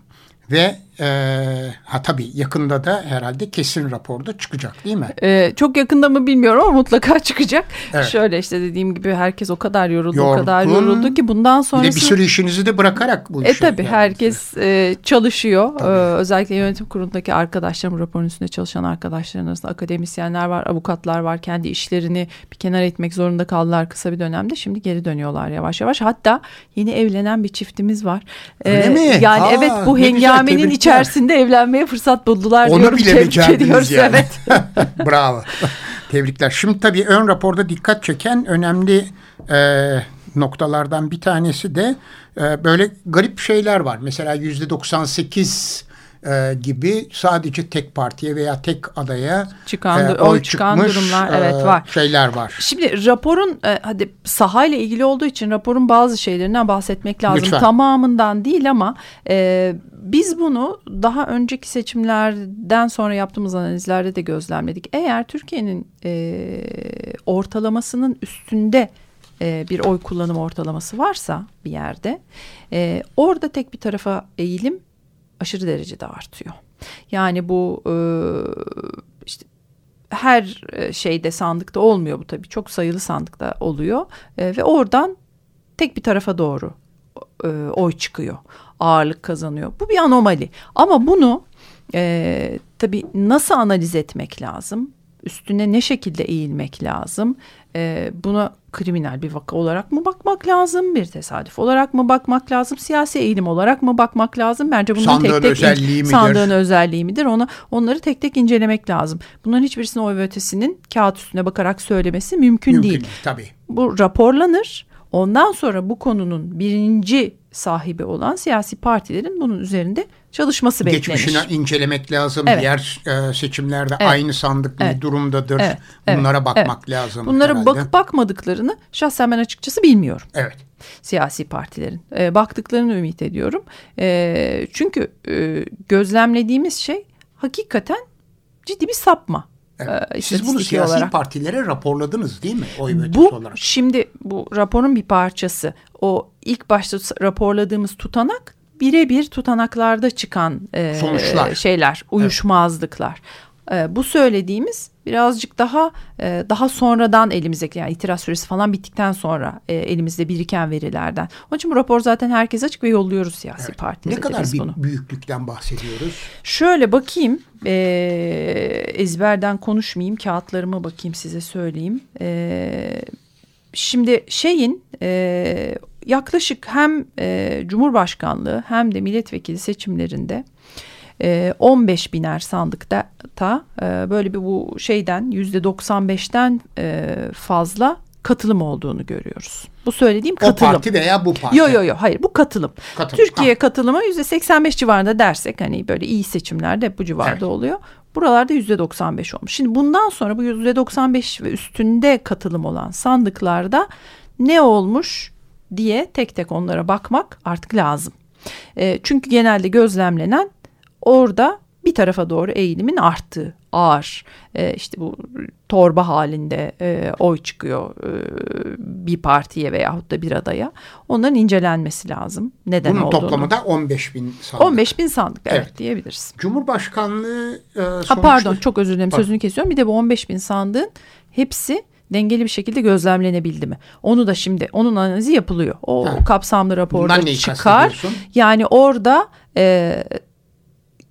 ve eee ha tabii yakında da herhalde kesin raporda çıkacak değil mi? Ee, çok yakında mı bilmiyorum ama mutlaka <laughs> çıkacak. Evet. Şöyle işte dediğim gibi herkes o kadar yoruldu, Yorgun. o kadar yoruldu ki bundan Bir de sonrası... bir sürü işinizi de bırakarak bu E işi tabi yani- herkes e, çalışıyor. Ee, özellikle yönetim kurulundaki arkadaşlarım, raporun üstünde çalışan arkadaşların arasında akademisyenler var, avukatlar var. Kendi işlerini bir kenara itmek zorunda kaldılar kısa bir dönemde. Şimdi geri dönüyorlar yavaş yavaş. Hatta yeni evlenen bir çiftimiz var. Öyle mi? Yani Aa, evet bu hengamenin tebrikler. İçerisinde evlenmeye fırsat buldular Onu diyorum. bile Tebrik becerdiniz ediyoruz, yani. Evet. <laughs> Bravo. Tebrikler. Şimdi tabii ön raporda dikkat çeken önemli e, noktalardan bir tanesi de e, böyle garip şeyler var. Mesela yüzde 98 e, gibi sadece tek partiye veya tek adaya Çıkan, e, oy çıkan durumlar, evet, var. Şeyler var. Şimdi raporun e, hadi sahayla ilgili olduğu için raporun bazı şeylerinden bahsetmek lazım. Lütfen. Tamamından değil ama e, biz bunu daha önceki seçimlerden sonra yaptığımız analizlerde de gözlemledik. Eğer Türkiye'nin e, ortalamasının üstünde e, bir oy kullanım ortalaması varsa bir yerde e, orada tek bir tarafa eğilim aşırı derecede artıyor. Yani bu e, işte her e, şeyde sandıkta olmuyor bu tabii. Çok sayılı sandıkta oluyor E, ve oradan tek bir tarafa doğru e, oy çıkıyor. Ağırlık kazanıyor. Bu bir anomali. Ama bunu e, tabii nasıl analiz etmek lazım? Üstüne ne şekilde eğilmek lazım? E, buna kriminal bir vaka olarak mı bakmak lazım? Bir tesadüf olarak mı bakmak lazım? Siyasi eğilim olarak mı bakmak lazım? Bence Sandığın tek tek özelliği midir? sandığın özelliği midir? Onu onları tek tek incelemek lazım. Bunların hiçbirisini oy ve ötesinin kağıt üstüne bakarak söylemesi mümkün, Mümkün değil. değil. Tabii. Bu raporlanır. Ondan sonra bu konunun birinci sahibi olan siyasi partilerin bunun üzerinde çalışması beklenir. Geçmişini incelemek lazım. Evet. Diğer e, seçimlerde Evet. aynı sandık Evet. durumdadır. Evet. Evet. Bunlara bakmak Evet. lazım. Bunlara herhalde. bakıp bakmadıklarını şahsen ben açıkçası bilmiyorum. Evet. siyasi partilerin. E, baktıklarını ümit ediyorum. E, çünkü e, gözlemlediğimiz şey hakikaten ciddi bir sapma. Evet. e, Siz bunu siyasi olarak. partilere raporladınız değil mi? Oy Bu olarak. şimdi bu raporun bir parçası. O ilk başta raporladığımız tutanak birebir tutanaklarda çıkan e, Sonuçlar. şeyler, uyuşmazlıklar. E, bu söylediğimiz birazcık daha e, daha sonradan elimize yani itiraz süresi falan bittikten sonra e, elimizde biriken verilerden. Onun için bu rapor zaten herkese açık ve yolluyoruz siyasi partilere Ne kadar bir bunu. büyüklükten bahsediyoruz? Şöyle bakayım e, ezberden konuşmayayım kağıtlarıma bakayım size söyleyeyim. E, şimdi şeyin e, yaklaşık hem e, Cumhurbaşkanlığı hem de milletvekili seçimlerinde e, 15 biner sandıkta ta, e, böyle bir bu şeyden yüzde 95'ten e, fazla katılım olduğunu görüyoruz. Bu söylediğim O katılım. parti veya bu parti. Yo yo yo hayır bu katılım. Katılım, Türkiye katılımı yüzde 85 civarında dersek hani böyle iyi seçimlerde bu civarda Evet. oluyor. Buralarda yüzde 95 olmuş. Şimdi bundan sonra bu yüzde 95 ve üstünde katılım olan sandıklarda ne olmuş diye tek tek onlara bakmak artık lazım. E, çünkü genelde gözlemlenen orada bir tarafa doğru eğilimin arttığı. ağır e, işte bu torba halinde e, oy çıkıyor e, bir partiye veyahut da bir adaya onların incelenmesi lazım. Neden Bunun olduğunu. toplamı da 15 bin sandık. 15 bin sandık evet, Evet. diyebiliriz. Cumhurbaşkanlığı e, Ha, sonuçta- pardon çok özür dilerim Pardon. sözünü kesiyorum. Bir de bu 15 bin sandığın hepsi dengeli bir şekilde gözlemlenebildi mi? Onu da şimdi onun analizi yapılıyor. O Ha. kapsamlı raporda çıkar. Yani orada e,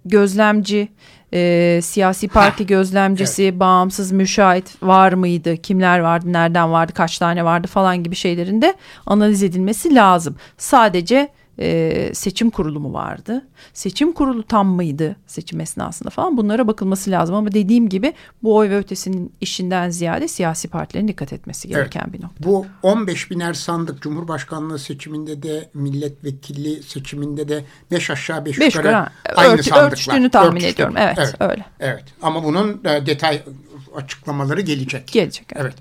gözlemci, e, siyasi parti gözlemcisi, bağımsız müşahit var mıydı? Kimler vardı? Nereden vardı? Kaç tane vardı? Falan gibi şeylerin de analiz edilmesi lazım. Sadece e, seçim kurulu mu vardı? Seçim kurulu tam mıydı seçim esnasında falan bunlara bakılması lazım. Ama dediğim gibi bu oy ve ötesinin işinden ziyade siyasi partilerin dikkat etmesi gereken bir nokta. Bu 15 biner sandık Cumhurbaşkanlığı seçiminde de milletvekili seçiminde de 5 aşağı 5 Beş yukarı yukarı, aynı örtü- sandıklar. örtüştüğünü tahmin Örtüştü. ediyorum. Evet, öyle. Evet ama bunun e, detay açıklamaları gelecek. Gelecek, evet. Evet.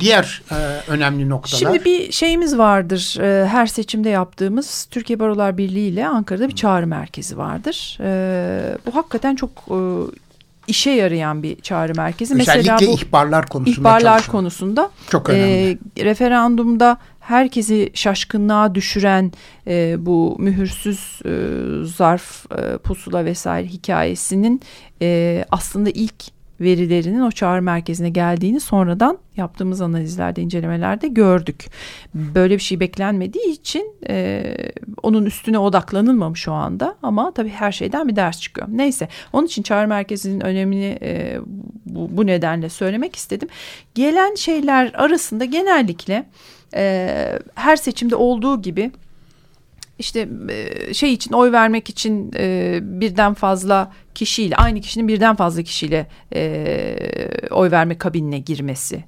Diğer e, önemli noktalar. Şimdi bir şeyimiz vardır. e, her seçimde yaptığımız Türkiye Barolar Birliği ile Ankara'da bir çağrı merkezi vardır. E, bu hakikaten çok e, işe yarayan bir çağrı merkezi. Özellikle Mesela bu ihbarlar konusunda ihbarlar çalışan. konusunda Çok e, önemli. referandumda herkesi şaşkınlığa düşüren e, bu mühürsüz e, zarf e, pusula vesaire hikayesinin e, aslında ilk verilerinin o çağrı merkezine geldiğini sonradan yaptığımız analizlerde incelemelerde gördük. Böyle bir şey beklenmediği için e, onun üstüne odaklanılmamış şu anda ama tabii her şeyden bir ders çıkıyor. Neyse onun için çağrı merkezinin önemini e, bu, bu nedenle söylemek istedim. Gelen şeyler arasında genellikle e, her seçimde olduğu gibi işte e, şey için oy vermek için e, birden fazla kişiyle aynı kişinin birden fazla kişiyle e, oy verme kabinine girmesi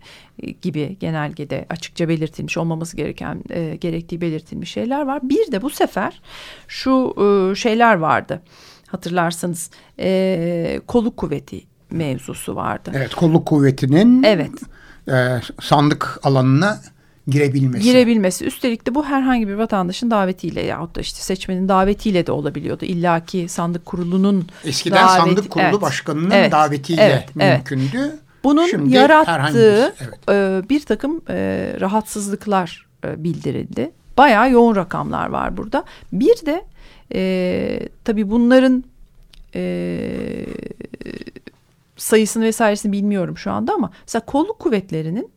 gibi genelgede açıkça belirtilmiş olmaması gereken e, gerektiği belirtilmiş şeyler var. Bir de bu sefer şu e, şeyler vardı hatırlarsanız e, kolluk kuvveti mevzusu vardı. Evet kolluk kuvvetinin Evet. e, sandık alanına girebilmesi. girebilmesi. Üstelik de bu herhangi bir vatandaşın davetiyle yahut da işte seçmenin davetiyle de olabiliyordu. İlla ki sandık kurulunun Eskiden daveti- sandık kurulu Evet. başkanının Evet. davetiyle Evet. Evet. mümkündü. Bunun Şimdi yarattığı birisi- evet. e, bir takım e, rahatsızlıklar e, bildirildi. Bayağı yoğun rakamlar var burada. Bir de e, tabii bunların e, sayısını vesairesini bilmiyorum şu anda ama mesela kolluk kuvvetlerinin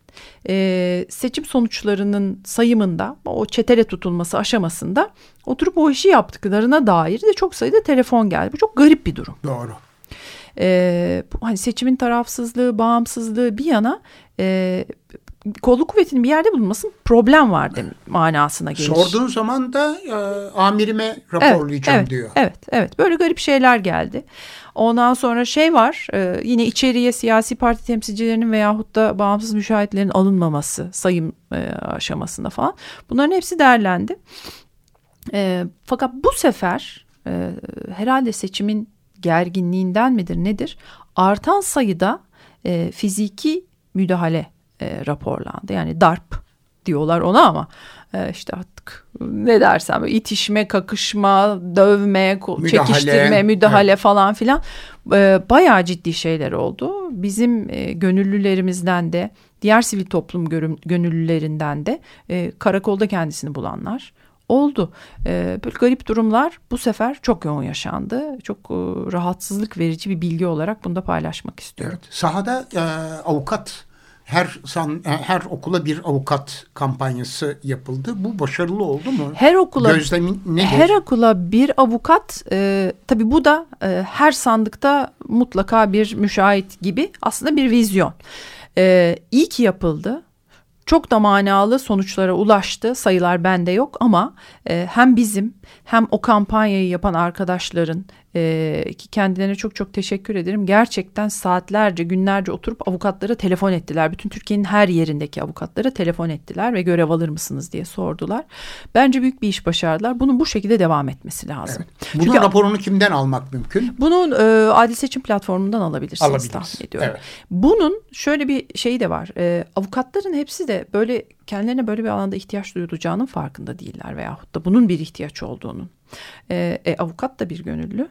e, seçim sonuçlarının sayımında o çetele tutulması aşamasında oturup o işi yaptıklarına dair de çok sayıda telefon geldi. Bu çok garip bir durum. Doğru. E, hani seçimin tarafsızlığı, bağımsızlığı bir yana e, kolluk kuvvetinin bir yerde bulunmasının problem var dem manasına gelir. Sorduğun zaman da e, amirime Evet, raporlayacağım evet, diyor. Evet, evet. Böyle garip şeyler geldi. Ondan sonra şey var, e, yine içeriye siyasi parti temsilcilerinin veyahut da bağımsız müşahitlerin alınmaması sayım e, aşamasında falan. Bunların hepsi değerlendi. E, fakat bu sefer herhalde seçimin gerginliğinden midir nedir? Artan sayıda fiziki müdahale raporlandı. Yani darp diyorlar ona ama e, işte artık ne dersem itişme, kakışma, dövme, Müdahale, çekiştirme, müdahale evet. falan filan e, bayağı ciddi şeyler oldu. Bizim e, gönüllülerimizden de diğer sivil toplum gönüllülerinden de e, karakolda kendisini bulanlar oldu. E, böyle garip durumlar bu sefer çok yoğun yaşandı. Çok e, rahatsızlık verici bir bilgi olarak bunu da paylaşmak istiyorum. Evet. Sahada e, avukat her san, her okula bir avukat kampanyası yapıldı. Bu başarılı oldu mu? Her okula Gözlemin nedir? Her okula bir avukat e, tabii bu da e, her sandıkta mutlaka bir müşahit gibi aslında bir vizyon. E, iyi ki yapıldı. Çok da manalı sonuçlara ulaştı. Sayılar bende yok ama e, hem bizim hem o kampanyayı yapan arkadaşların e, ki kendilerine çok çok teşekkür ederim. Gerçekten saatlerce günlerce oturup avukatlara telefon ettiler. Bütün Türkiye'nin her yerindeki avukatlara telefon ettiler ve görev alır mısınız diye sordular. Bence büyük bir iş başardılar. Bunun bu şekilde devam etmesi lazım. Bunun Çünkü raporunu kimden almak mümkün? bunun e, adil seçim platformundan alabilirsiniz Alabiliriz. tahmin ediyorum. Evet. Bunun şöyle bir şeyi de var. E, avukatların hepsi de böyle kendilerine böyle bir alanda ihtiyaç duyulacağının farkında değiller veyahut da bunun bir ihtiyaç olduğunun. E, e, avukat da bir gönüllü.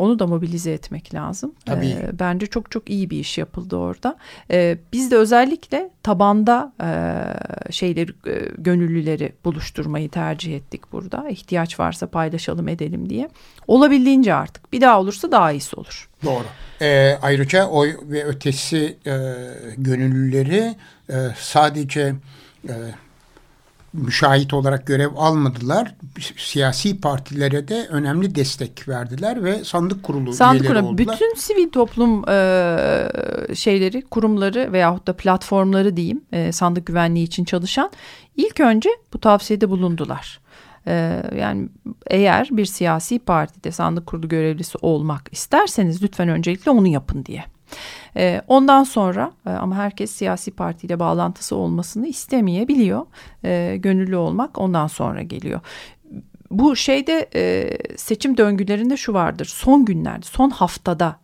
Onu da mobilize etmek lazım. Tabii. Ee, bence çok çok iyi bir iş yapıldı orada. Ee, biz de özellikle tabanda e, şeyleri e, gönüllüleri buluşturmayı tercih ettik burada. İhtiyaç varsa paylaşalım edelim diye. Olabildiğince artık. Bir daha olursa daha iyisi olur. Doğru. Ee, ayrıca oy ve ötesi e, gönüllüleri e, sadece e, müşahit olarak görev almadılar. Siyasi partilere de önemli destek verdiler ve sandık kurulu Sandık üyeleri kurulu oldular. bütün sivil toplum e, şeyleri, kurumları veyahut da platformları diyeyim e, sandık güvenliği için çalışan ilk önce bu tavsiyede bulundular. E, yani eğer bir siyasi partide sandık kurulu görevlisi olmak isterseniz lütfen öncelikle onu yapın diye. E, ondan sonra e, ama herkes siyasi partiyle bağlantısı olmasını istemeyebiliyor. E, gönüllü olmak ondan sonra geliyor. Bu şeyde e, seçim döngülerinde şu vardır. Son günlerde, son haftada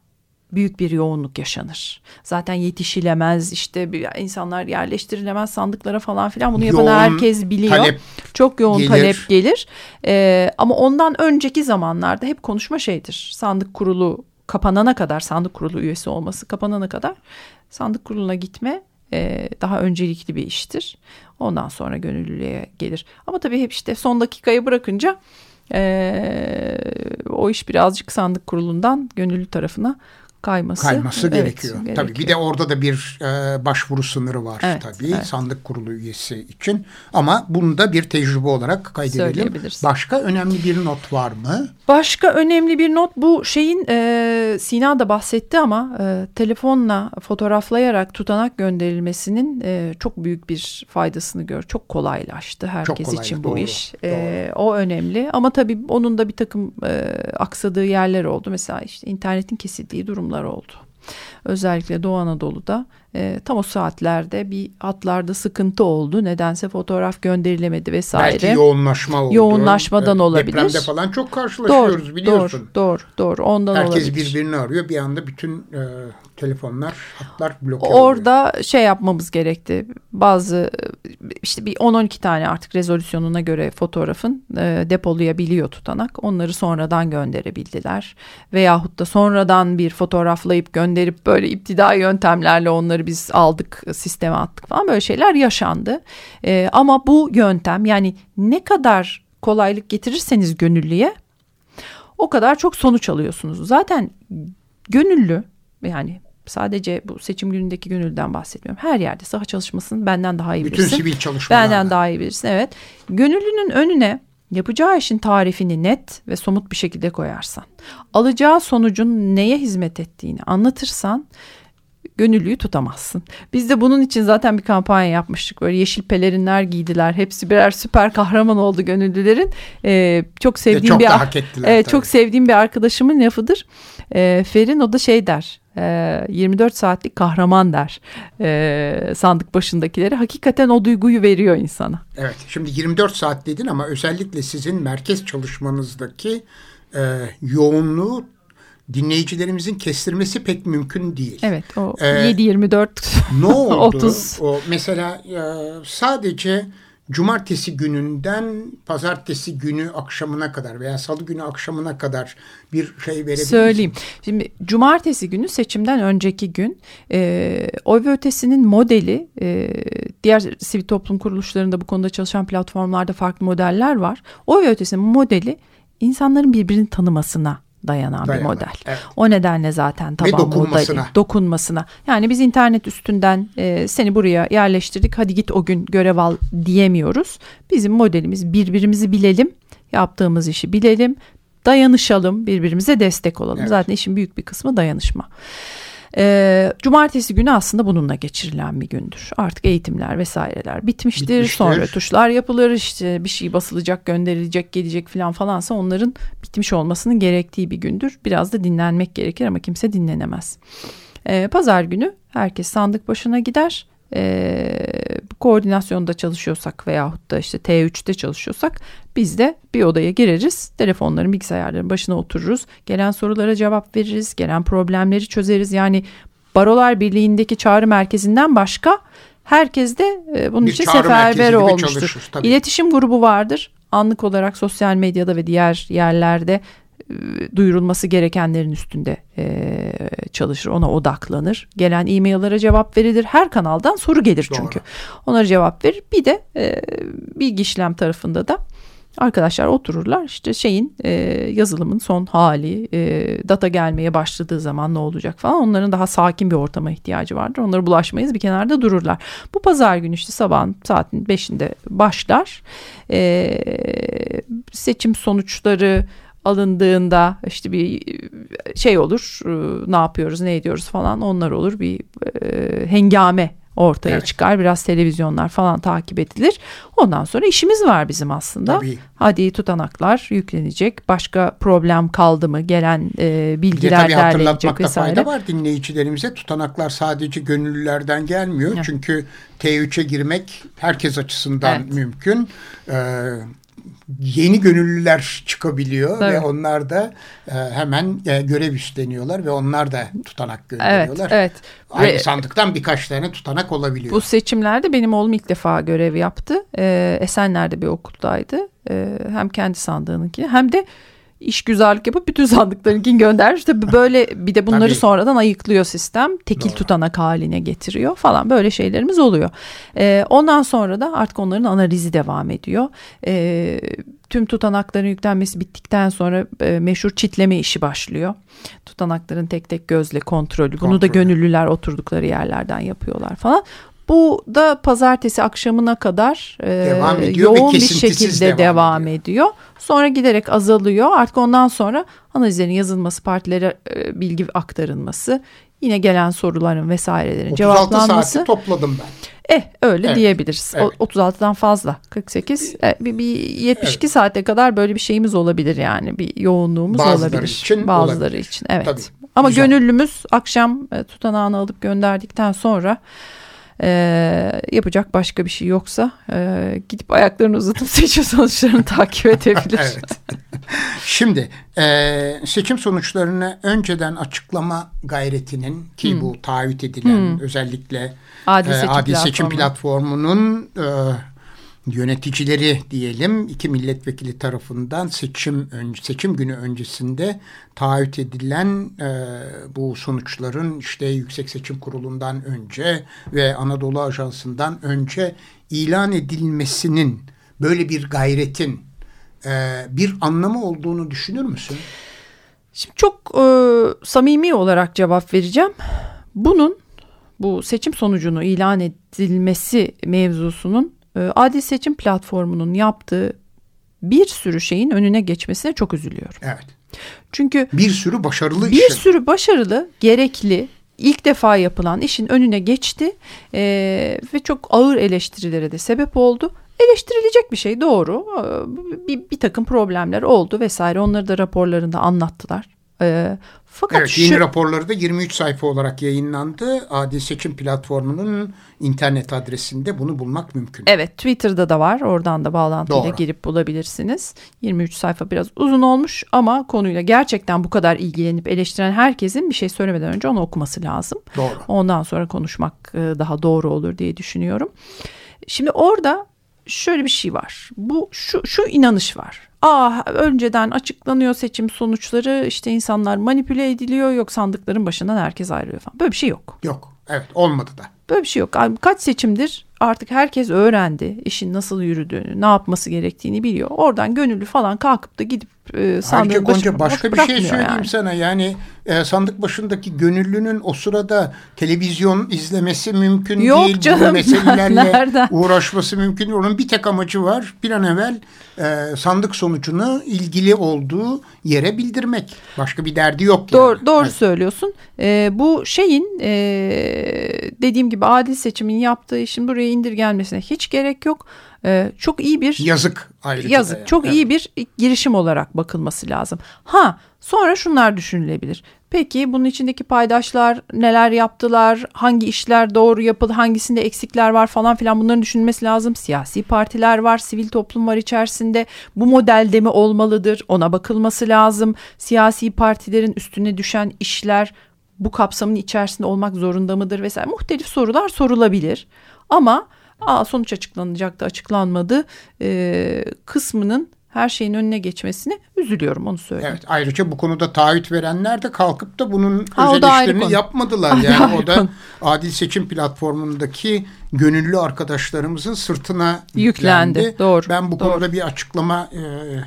büyük bir yoğunluk yaşanır. Zaten yetişilemez işte insanlar yerleştirilemez sandıklara falan filan bunu yapan Yoğun herkes biliyor. talep Çok yoğun gelir. talep gelir. Ee, ama ondan önceki zamanlarda hep konuşma şeydir. Sandık kurulu kapanana kadar sandık kurulu üyesi olması kapanana kadar sandık kuruluna gitme e, daha öncelikli bir iştir. Ondan sonra gönüllülüğe gelir. Ama tabii hep işte son dakikaya bırakınca e, o iş birazcık sandık kurulundan gönüllü tarafına kayması, kayması evet, gerekiyor. Tabii bir de orada da bir e, başvuru sınırı var Evet, tabii evet. sandık kurulu üyesi için. Ama bunu da bir tecrübe olarak kaydedelim. Başka önemli bir not var mı? Başka önemli bir not bu şeyin e, Sina da bahsetti ama e, telefonla fotoğraflayarak tutanak gönderilmesinin e, çok büyük bir faydasını gör. Çok kolaylaştı herkes kolay, için bu doğru, iş. E, o önemli ama tabii onun da bir takım e, aksadığı yerler oldu. Mesela işte internetin kesildiği durumlar oldu. Özellikle Doğu Anadolu'da e, tam o saatlerde bir hatlarda sıkıntı oldu. Nedense fotoğraf gönderilemedi vesaire. Belki yoğunlaşma oldu. Yoğunlaşmadan olabilir. Depremde falan çok karşılaşıyoruz Doğru, biliyorsun. doğru, doğru, doğru. Ondan Herkes olabilir. birbirini arıyor. Bir anda bütün e, telefonlar, hatlar bloke. Orada şey yapmamız gerekti. Bazı işte bir 10-12 tane artık rezolüsyonuna göre fotoğrafın e, depolayabiliyor tutanak. Onları sonradan gönderebildiler. Veyahut da sonradan bir fotoğraflayıp gönderip böyle iptidai yöntemlerle onları biz aldık sisteme attık falan böyle şeyler yaşandı. E, ama bu yöntem yani ne kadar kolaylık getirirseniz gönüllüye o kadar çok sonuç alıyorsunuz. Zaten gönüllü yani sadece bu seçim günündeki gönüllüden bahsetmiyorum. Her yerde saha çalışmasını benden daha iyi Bütün bilirsin. sivil çalışmalarda. Benden daha iyi bilirsin evet. Gönüllünün önüne yapacağı işin tarifini net ve somut bir şekilde koyarsan, alacağı sonucun neye hizmet ettiğini anlatırsan gönüllüyü tutamazsın. Biz de bunun için zaten bir kampanya yapmıştık. Böyle yeşil pelerinler giydiler. Hepsi birer süper kahraman oldu gönüllülerin. Ee, çok sevdiğim çok bir da hak ettiler tabii. çok sevdiğim bir arkadaşımın lafıdır. Ee, Ferin o da şey der. E, 24 saatlik kahraman der. Ee, sandık başındakileri. Hakikaten o duyguyu veriyor insana. Evet. Şimdi 24 saat dedin ama özellikle sizin merkez çalışmanızdaki e, yoğunluğu dinleyicilerimizin kestirmesi pek mümkün değil. Evet o Ee, 7-24 Ne <laughs> oldu? 30. O mesela e, sadece cumartesi gününden pazartesi günü akşamına kadar veya salı günü akşamına kadar bir şey verebilir Söyleyeyim. Şimdi cumartesi günü seçimden önceki gün e, oy ve ötesinin modeli e, diğer sivil toplum kuruluşlarında bu konuda çalışan platformlarda farklı modeller var. Oy ve ötesinin modeli insanların birbirini tanımasına dayanan Dayanan, bir model. evet. O nedenle zaten taban dokunmasına. modeli, dokunmasına. Yani biz internet üstünden e, seni buraya yerleştirdik hadi git o gün görev al diyemiyoruz. Bizim modelimiz birbirimizi bilelim, yaptığımız işi bilelim, dayanışalım, birbirimize destek olalım. Evet. Zaten işin büyük bir kısmı dayanışma. Ee, cumartesi günü aslında bununla geçirilen bir gündür. Artık eğitimler vesaireler bitmiştir. Bitmiştir. Sonra tuşlar yapılır. işte bir şey basılacak, gönderilecek, gelecek falan falansa onların bitmiş olmasının gerektiği bir gündür. Biraz da dinlenmek gerekir ama kimse dinlenemez. Ee, Pazar günü herkes sandık başına gider. Ee, koordinasyonda çalışıyorsak veyahut da işte T3'te çalışıyorsak biz de bir odaya gireriz. Telefonların bilgisayarların başına otururuz. Gelen sorulara cevap veririz. Gelen problemleri çözeriz. Yani Barolar Birliği'ndeki çağrı merkezinden başka herkes de e, bunun Bir için seferber olmuştur. çalışır, tabii. İletişim grubu vardır. Anlık olarak sosyal medyada ve diğer yerlerde duyurulması gerekenlerin üstünde e, çalışır. Ona odaklanır. Gelen e-maillere cevap verilir. Her kanaldan soru gelir çünkü. Doğru. Onlara cevap verir. Bir de e, bilgi işlem tarafında da Arkadaşlar otururlar işte şeyin e, yazılımın son hali, e, data gelmeye başladığı zaman ne olacak falan. Onların daha sakin bir ortama ihtiyacı vardır. Onlara bulaşmayız bir kenarda dururlar. Bu pazar günü işte sabahın saatin 5'inde başlar. E, seçim sonuçları alındığında işte bir şey olur e, ne yapıyoruz ne ediyoruz falan onlar olur bir e, hengame ortaya evet. çıkar. Biraz televizyonlar falan takip edilir. Ondan sonra işimiz var bizim aslında. Tabii. Hadi tutanaklar yüklenecek. Başka problem kaldı mı? Gelen e, bilgiler derlenecek vesaire. fayda var dinleyicilerimize. Tutanaklar sadece gönüllülerden gelmiyor. Evet. Çünkü T3'e girmek herkes açısından evet. mümkün. Ee, yeni gönüllüler çıkabiliyor Tabii. ve onlar da e, hemen e, görev üstleniyorlar ve onlar da tutanak gönderiyorlar. Evet, evet. Aynı ve sandıktan birkaç tane tutanak olabiliyor. Bu seçimlerde benim oğlum ilk defa görev yaptı. E, Esenler'de bir okuldaydı. E, hem kendi sandığınınkini hem de iş güzellik yapıp bütün sandıklarınkini göndermiş. Tabii böyle bir de bunları Tabii. sonradan ayıklıyor sistem. Tekil Doğru. tutanak haline getiriyor falan böyle şeylerimiz oluyor. Ee, ondan sonra da artık onların analizi devam ediyor. Ee, tüm tutanakların yüklenmesi bittikten sonra e, meşhur çitleme işi başlıyor. Tutanakların tek tek gözle kontrolü. Bunu da gönüllüler oturdukları yerlerden yapıyorlar falan. Bu da pazartesi akşamına kadar e, devam ediyor yoğun bir şekilde devam, devam ediyor. ediyor. Sonra giderek azalıyor. Artık ondan sonra analizlerin yazılması, partilere e, bilgi aktarılması, yine gelen soruların vesairelerin 36 cevaplanması. 36 saati topladım ben. Eh öyle evet. diyebiliriz. Evet. 36'dan fazla 48 e, bir, bir 72 evet. saate kadar böyle bir şeyimiz olabilir yani bir yoğunluğumuz Bazıları olabilir. Için Bazıları olabilir. için evet. Tabii. Ama Güzel. gönüllümüz akşam e, tutanağını alıp gönderdikten sonra e, yapacak başka bir şey yoksa e, gidip ayaklarını uzatıp <laughs> seçim sonuçlarını takip edebilir. <laughs> evet. Şimdi e, seçim sonuçlarını önceden açıklama gayretinin ki hmm. bu taahhüt edilen hmm. özellikle adil seçim, e, adil seçim platformunun e, yöneticileri diyelim iki milletvekili tarafından seçim seçim günü öncesinde taahhüt edilen e, bu sonuçların işte Yüksek Seçim Kurulu'ndan önce ve Anadolu Ajansı'ndan önce ilan edilmesinin böyle bir gayretin e, bir anlamı olduğunu düşünür müsün? Şimdi çok e, samimi olarak cevap vereceğim. Bunun bu seçim sonucunu ilan edilmesi mevzusunun adil seçim platformunun yaptığı bir sürü şeyin önüne geçmesine çok üzülüyorum. Evet. Çünkü bir sürü başarılı bir işin. sürü başarılı, gerekli, ilk defa yapılan işin önüne geçti e, ve çok ağır eleştirilere de sebep oldu. Eleştirilecek bir şey doğru. E, bir, bir takım problemler oldu vesaire. Onları da raporlarında anlattılar. E, fakat evet, yeni şu... raporları da 23 sayfa olarak yayınlandı. Adil Seçim Platformu'nun internet adresinde bunu bulmak mümkün. Evet Twitter'da da var. Oradan da bağlantıyla Doğru. girip bulabilirsiniz. 23 sayfa biraz uzun olmuş ama konuyla gerçekten bu kadar ilgilenip eleştiren herkesin bir şey söylemeden önce onu okuması lazım. Doğru. Ondan sonra konuşmak e, daha doğru olur diye düşünüyorum. Şimdi orada şöyle bir şey var. Bu şu şu inanış var. Aa önceden açıklanıyor seçim sonuçları işte insanlar manipüle ediliyor yok sandıkların başından herkes ayrılıyor falan. Böyle bir şey yok. Yok. Evet olmadı da. Böyle bir şey yok. Kaç seçimdir artık herkes öğrendi işin nasıl yürüdüğünü, ne yapması gerektiğini biliyor. Oradan gönüllü falan kalkıp da gidip e, sandığın başına başka bir şey söyleyeyim yani. sana. Yani e, sandık başındaki gönüllünün o sırada televizyon izlemesi mümkün Yok değil. Canım, Bu <laughs> meselelerle nereden? uğraşması mümkün değil. Onun bir tek amacı var. Bir an evvel e, sandık sonucunu ilgili olduğu yere bildirmek. Başka bir derdi yok. Yani. Doğru, doğru evet. söylüyorsun. E, bu şeyin e, dediğim gibi adil seçimin yaptığı işin buraya indirgenmesine hiç gerek yok. Ee, çok iyi bir yazık ayrıca yazık yani. çok evet. iyi bir girişim olarak bakılması lazım. Ha sonra şunlar düşünülebilir. Peki bunun içindeki paydaşlar neler yaptılar? Hangi işler doğru yapıldı? Hangisinde eksikler var falan filan bunların düşünülmesi lazım. Siyasi partiler var, sivil toplum var içerisinde. Bu modelde mi olmalıdır? Ona bakılması lazım. Siyasi partilerin üstüne düşen işler bu kapsamın içerisinde olmak zorunda mıdır vesaire muhtelif sorular sorulabilir. Ama Aa, sonuç açıklanacaktı açıklanmadı e, kısmının her şeyin önüne geçmesine üzülüyorum onu söyleyeyim. Evet ayrıca bu konuda taahhüt verenler de kalkıp da bunun Ha, öz eleştirini yapmadılar. <laughs> Yani o da konu. adil seçim platformundaki gönüllü arkadaşlarımızın sırtına Yüklendi, yüklendi. doğru, Ben bu doğru. konuda bir açıklama e,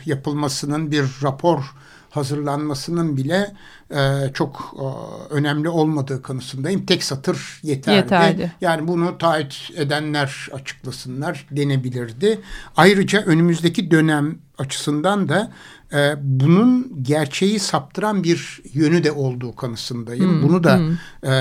yapılmasının bir rapor hazırlanmasının bile e, çok e, önemli olmadığı kanısındayım. Tek satır yeterli. Yeterli. Yani bunu taahhüt edenler açıklasınlar denebilirdi. Ayrıca önümüzdeki dönem açısından da e, bunun gerçeği saptıran bir yönü de olduğu kanısındayım. Bunu da e,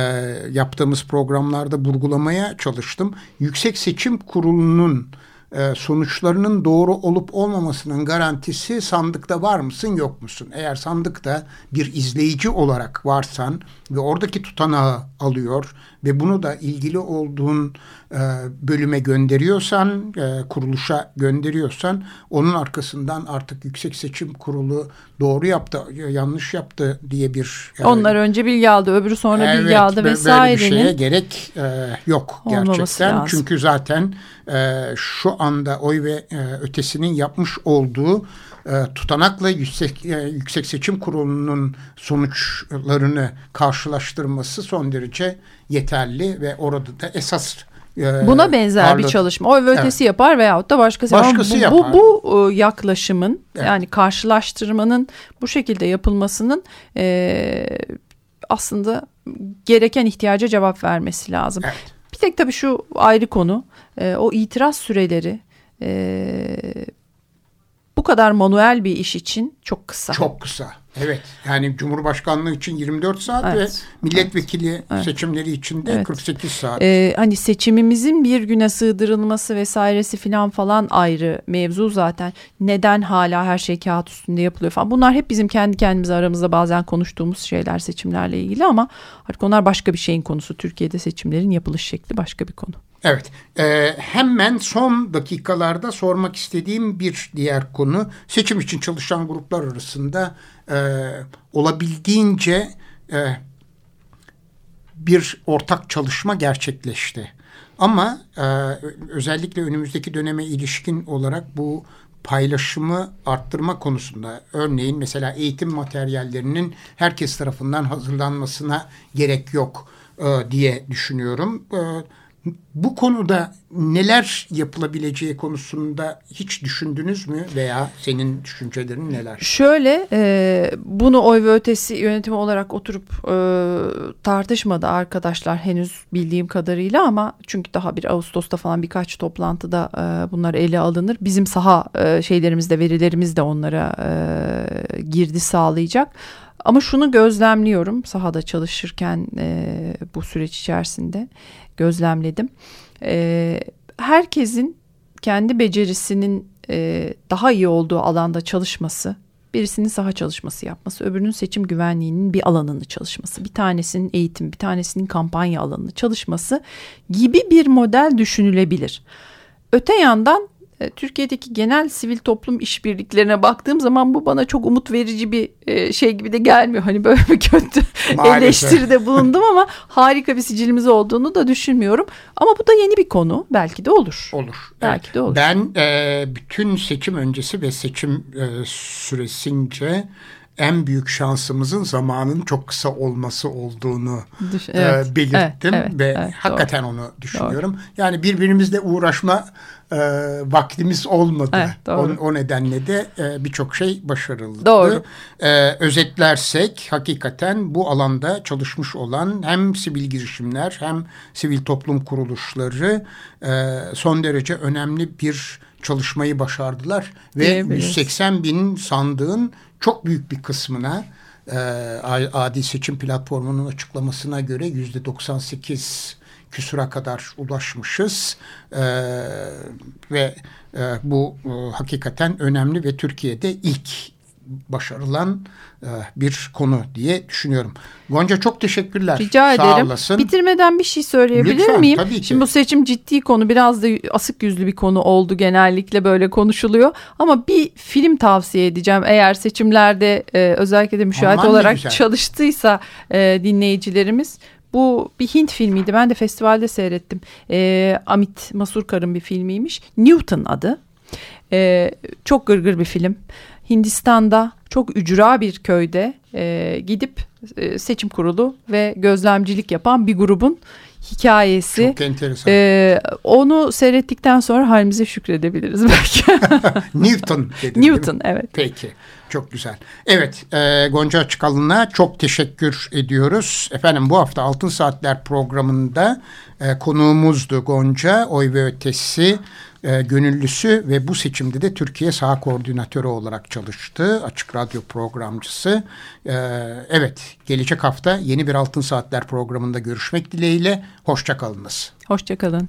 yaptığımız programlarda vurgulamaya çalıştım. Yüksek Seçim Kurulu'nun e, sonuçlarının doğru olup olmamasının garantisi sandıkta var mısın yok musun? Eğer sandıkta bir izleyici olarak varsan ve oradaki tutanağı alıyor ve bunu da ilgili olduğun e, bölüme gönderiyorsan, e, kuruluşa gönderiyorsan onun arkasından artık Yüksek Seçim Kurulu doğru yaptı, yanlış yaptı diye bir e, Onlar önce bilgi aldı, öbürü sonra Evet, bilgi aldı bö- Böyle bir şeye vesairenin gerek e, yok gerçekten. lazım. Çünkü zaten e, şu anda oy ve e, ötesinin yapmış olduğu tutanakla yüksek, e, yüksek Seçim Kurulu'nun sonuçlarını karşılaştırması son derece yeterli ve orada da esas e, Buna benzer bir ağırlık- çalışma. Oy ve ötesi yapar veyahut da başkası, Başkası bu, yapar. Bu, bu e, yaklaşımın Evet. yani karşılaştırmanın bu şekilde yapılmasının e, aslında gereken ihtiyaca cevap vermesi lazım. Evet. Bir tek tabii şu ayrı konu e, o itiraz süreleri e, bu kadar manuel bir iş için çok kısa. Çok kısa. Evet. Yani Cumhurbaşkanlığı için 24 saat Evet. ve milletvekili seçimleri için de Evet. 48 saat. Ee, hani seçimimizin bir güne sığdırılması vesairesi filan falan ayrı mevzu zaten. Neden hala her şey kağıt üstünde yapılıyor falan. Bunlar hep bizim kendi kendimize aramızda bazen konuştuğumuz şeyler seçimlerle ilgili ama artık onlar başka bir şeyin konusu. Türkiye'de seçimlerin yapılış şekli başka bir konu. Evet. Ee, hemen son dakikalarda sormak istediğim bir diğer konu seçim için çalışan gruplar arasında e, olabildiğince e, bir ortak çalışma gerçekleşti. Ama e, özellikle önümüzdeki döneme ilişkin olarak bu paylaşımı arttırma konusunda örneğin mesela eğitim materyallerinin herkes tarafından hazırlanmasına gerek yok e, diye düşünüyorum. E, bu konuda neler yapılabileceği konusunda hiç düşündünüz mü veya senin düşüncelerin neler? Şöyle e, bunu oy ve ötesi yönetimi olarak oturup e, tartışmadı arkadaşlar henüz bildiğim kadarıyla ama çünkü daha bir Ağustos'ta falan birkaç toplantıda e, bunlar ele alınır. Bizim saha e, şeylerimizde verilerimiz de onlara e, girdi sağlayacak. Ama şunu gözlemliyorum sahada çalışırken e, bu süreç içerisinde gözlemledim. E, herkesin kendi becerisinin e, daha iyi olduğu alanda çalışması, birisinin saha çalışması yapması, öbürünün seçim güvenliğinin bir alanını çalışması, bir tanesinin eğitim, bir tanesinin kampanya alanını çalışması gibi bir model düşünülebilir. Öte yandan Türkiye'deki genel sivil toplum işbirliklerine baktığım zaman bu bana çok umut verici bir e, şey gibi de gelmiyor. Hani böyle bir kötü Maalesef. eleştiride bulundum ama harika bir sicilimiz olduğunu da düşünmüyorum. Ama bu da yeni bir konu. Belki de olur. Olur. Belki de olur. Ben e, bütün seçim öncesi ve seçim e, süresince en büyük şansımızın zamanın çok kısa olması olduğunu Düş- e, evet, belirttim evet, evet, ve evet, hakikaten onu düşünüyorum. Yani birbirimizle uğraşma e, vaktimiz olmadı. Evet, doğru. O, o nedenle de e, birçok şey başarıldı. Doğru. E, özetlersek hakikaten bu alanda çalışmış olan hem sivil girişimler hem sivil toplum kuruluşları e, son derece önemli bir çalışmayı başardılar ve Diyebiliriz. 180 bin sandığın çok büyük bir kısmına e, adil seçim platformunun açıklamasına göre yüzde 98 küsura kadar ulaşmışız. E, ve e, bu e, hakikaten önemli ve Türkiye'de ilk başarılan e, bir konu diye düşünüyorum. Gonca çok teşekkürler. Rica Sağ ederim. olasın. Bitirmeden bir şey söyleyebilir Lütfen, miyim? tabii ki. Şimdi bu seçim ciddi konu. Biraz da asık yüzlü bir konu oldu genellikle böyle konuşuluyor. Ama bir film tavsiye edeceğim. Eğer seçimlerde e, özellikle de müşahit Aman olarak çalıştıysa e, dinleyicilerimiz. Bu bir Hint filmiydi. Ben de festivalde seyrettim. E, Amit Masurkar'ın bir filmiymiş. Newton adı. E, çok gırgır bir film. Hindistan'da çok ücra bir köyde e, gidip e, seçim kurulu ve gözlemcilik yapan bir grubun hikayesi. Çok enteresan. E, onu seyrettikten sonra halimize şükredebiliriz <laughs> belki. <laughs> Newton dedin? Newton evet. Peki. Çok güzel. Evet e, Gonca Açıkalın'a çok teşekkür ediyoruz. Efendim bu hafta Altın Saatler programında e, konuğumuzdu Gonca. Oy ve Ötesi e, gönüllüsü ve bu seçimde de Türkiye Sağ Koordinatörü olarak çalıştı. Açık Radyo programcısı. E, evet gelecek hafta yeni bir Altın Saatler programında görüşmek dileğiyle. Hoşçakalınız. Hoşçakalın.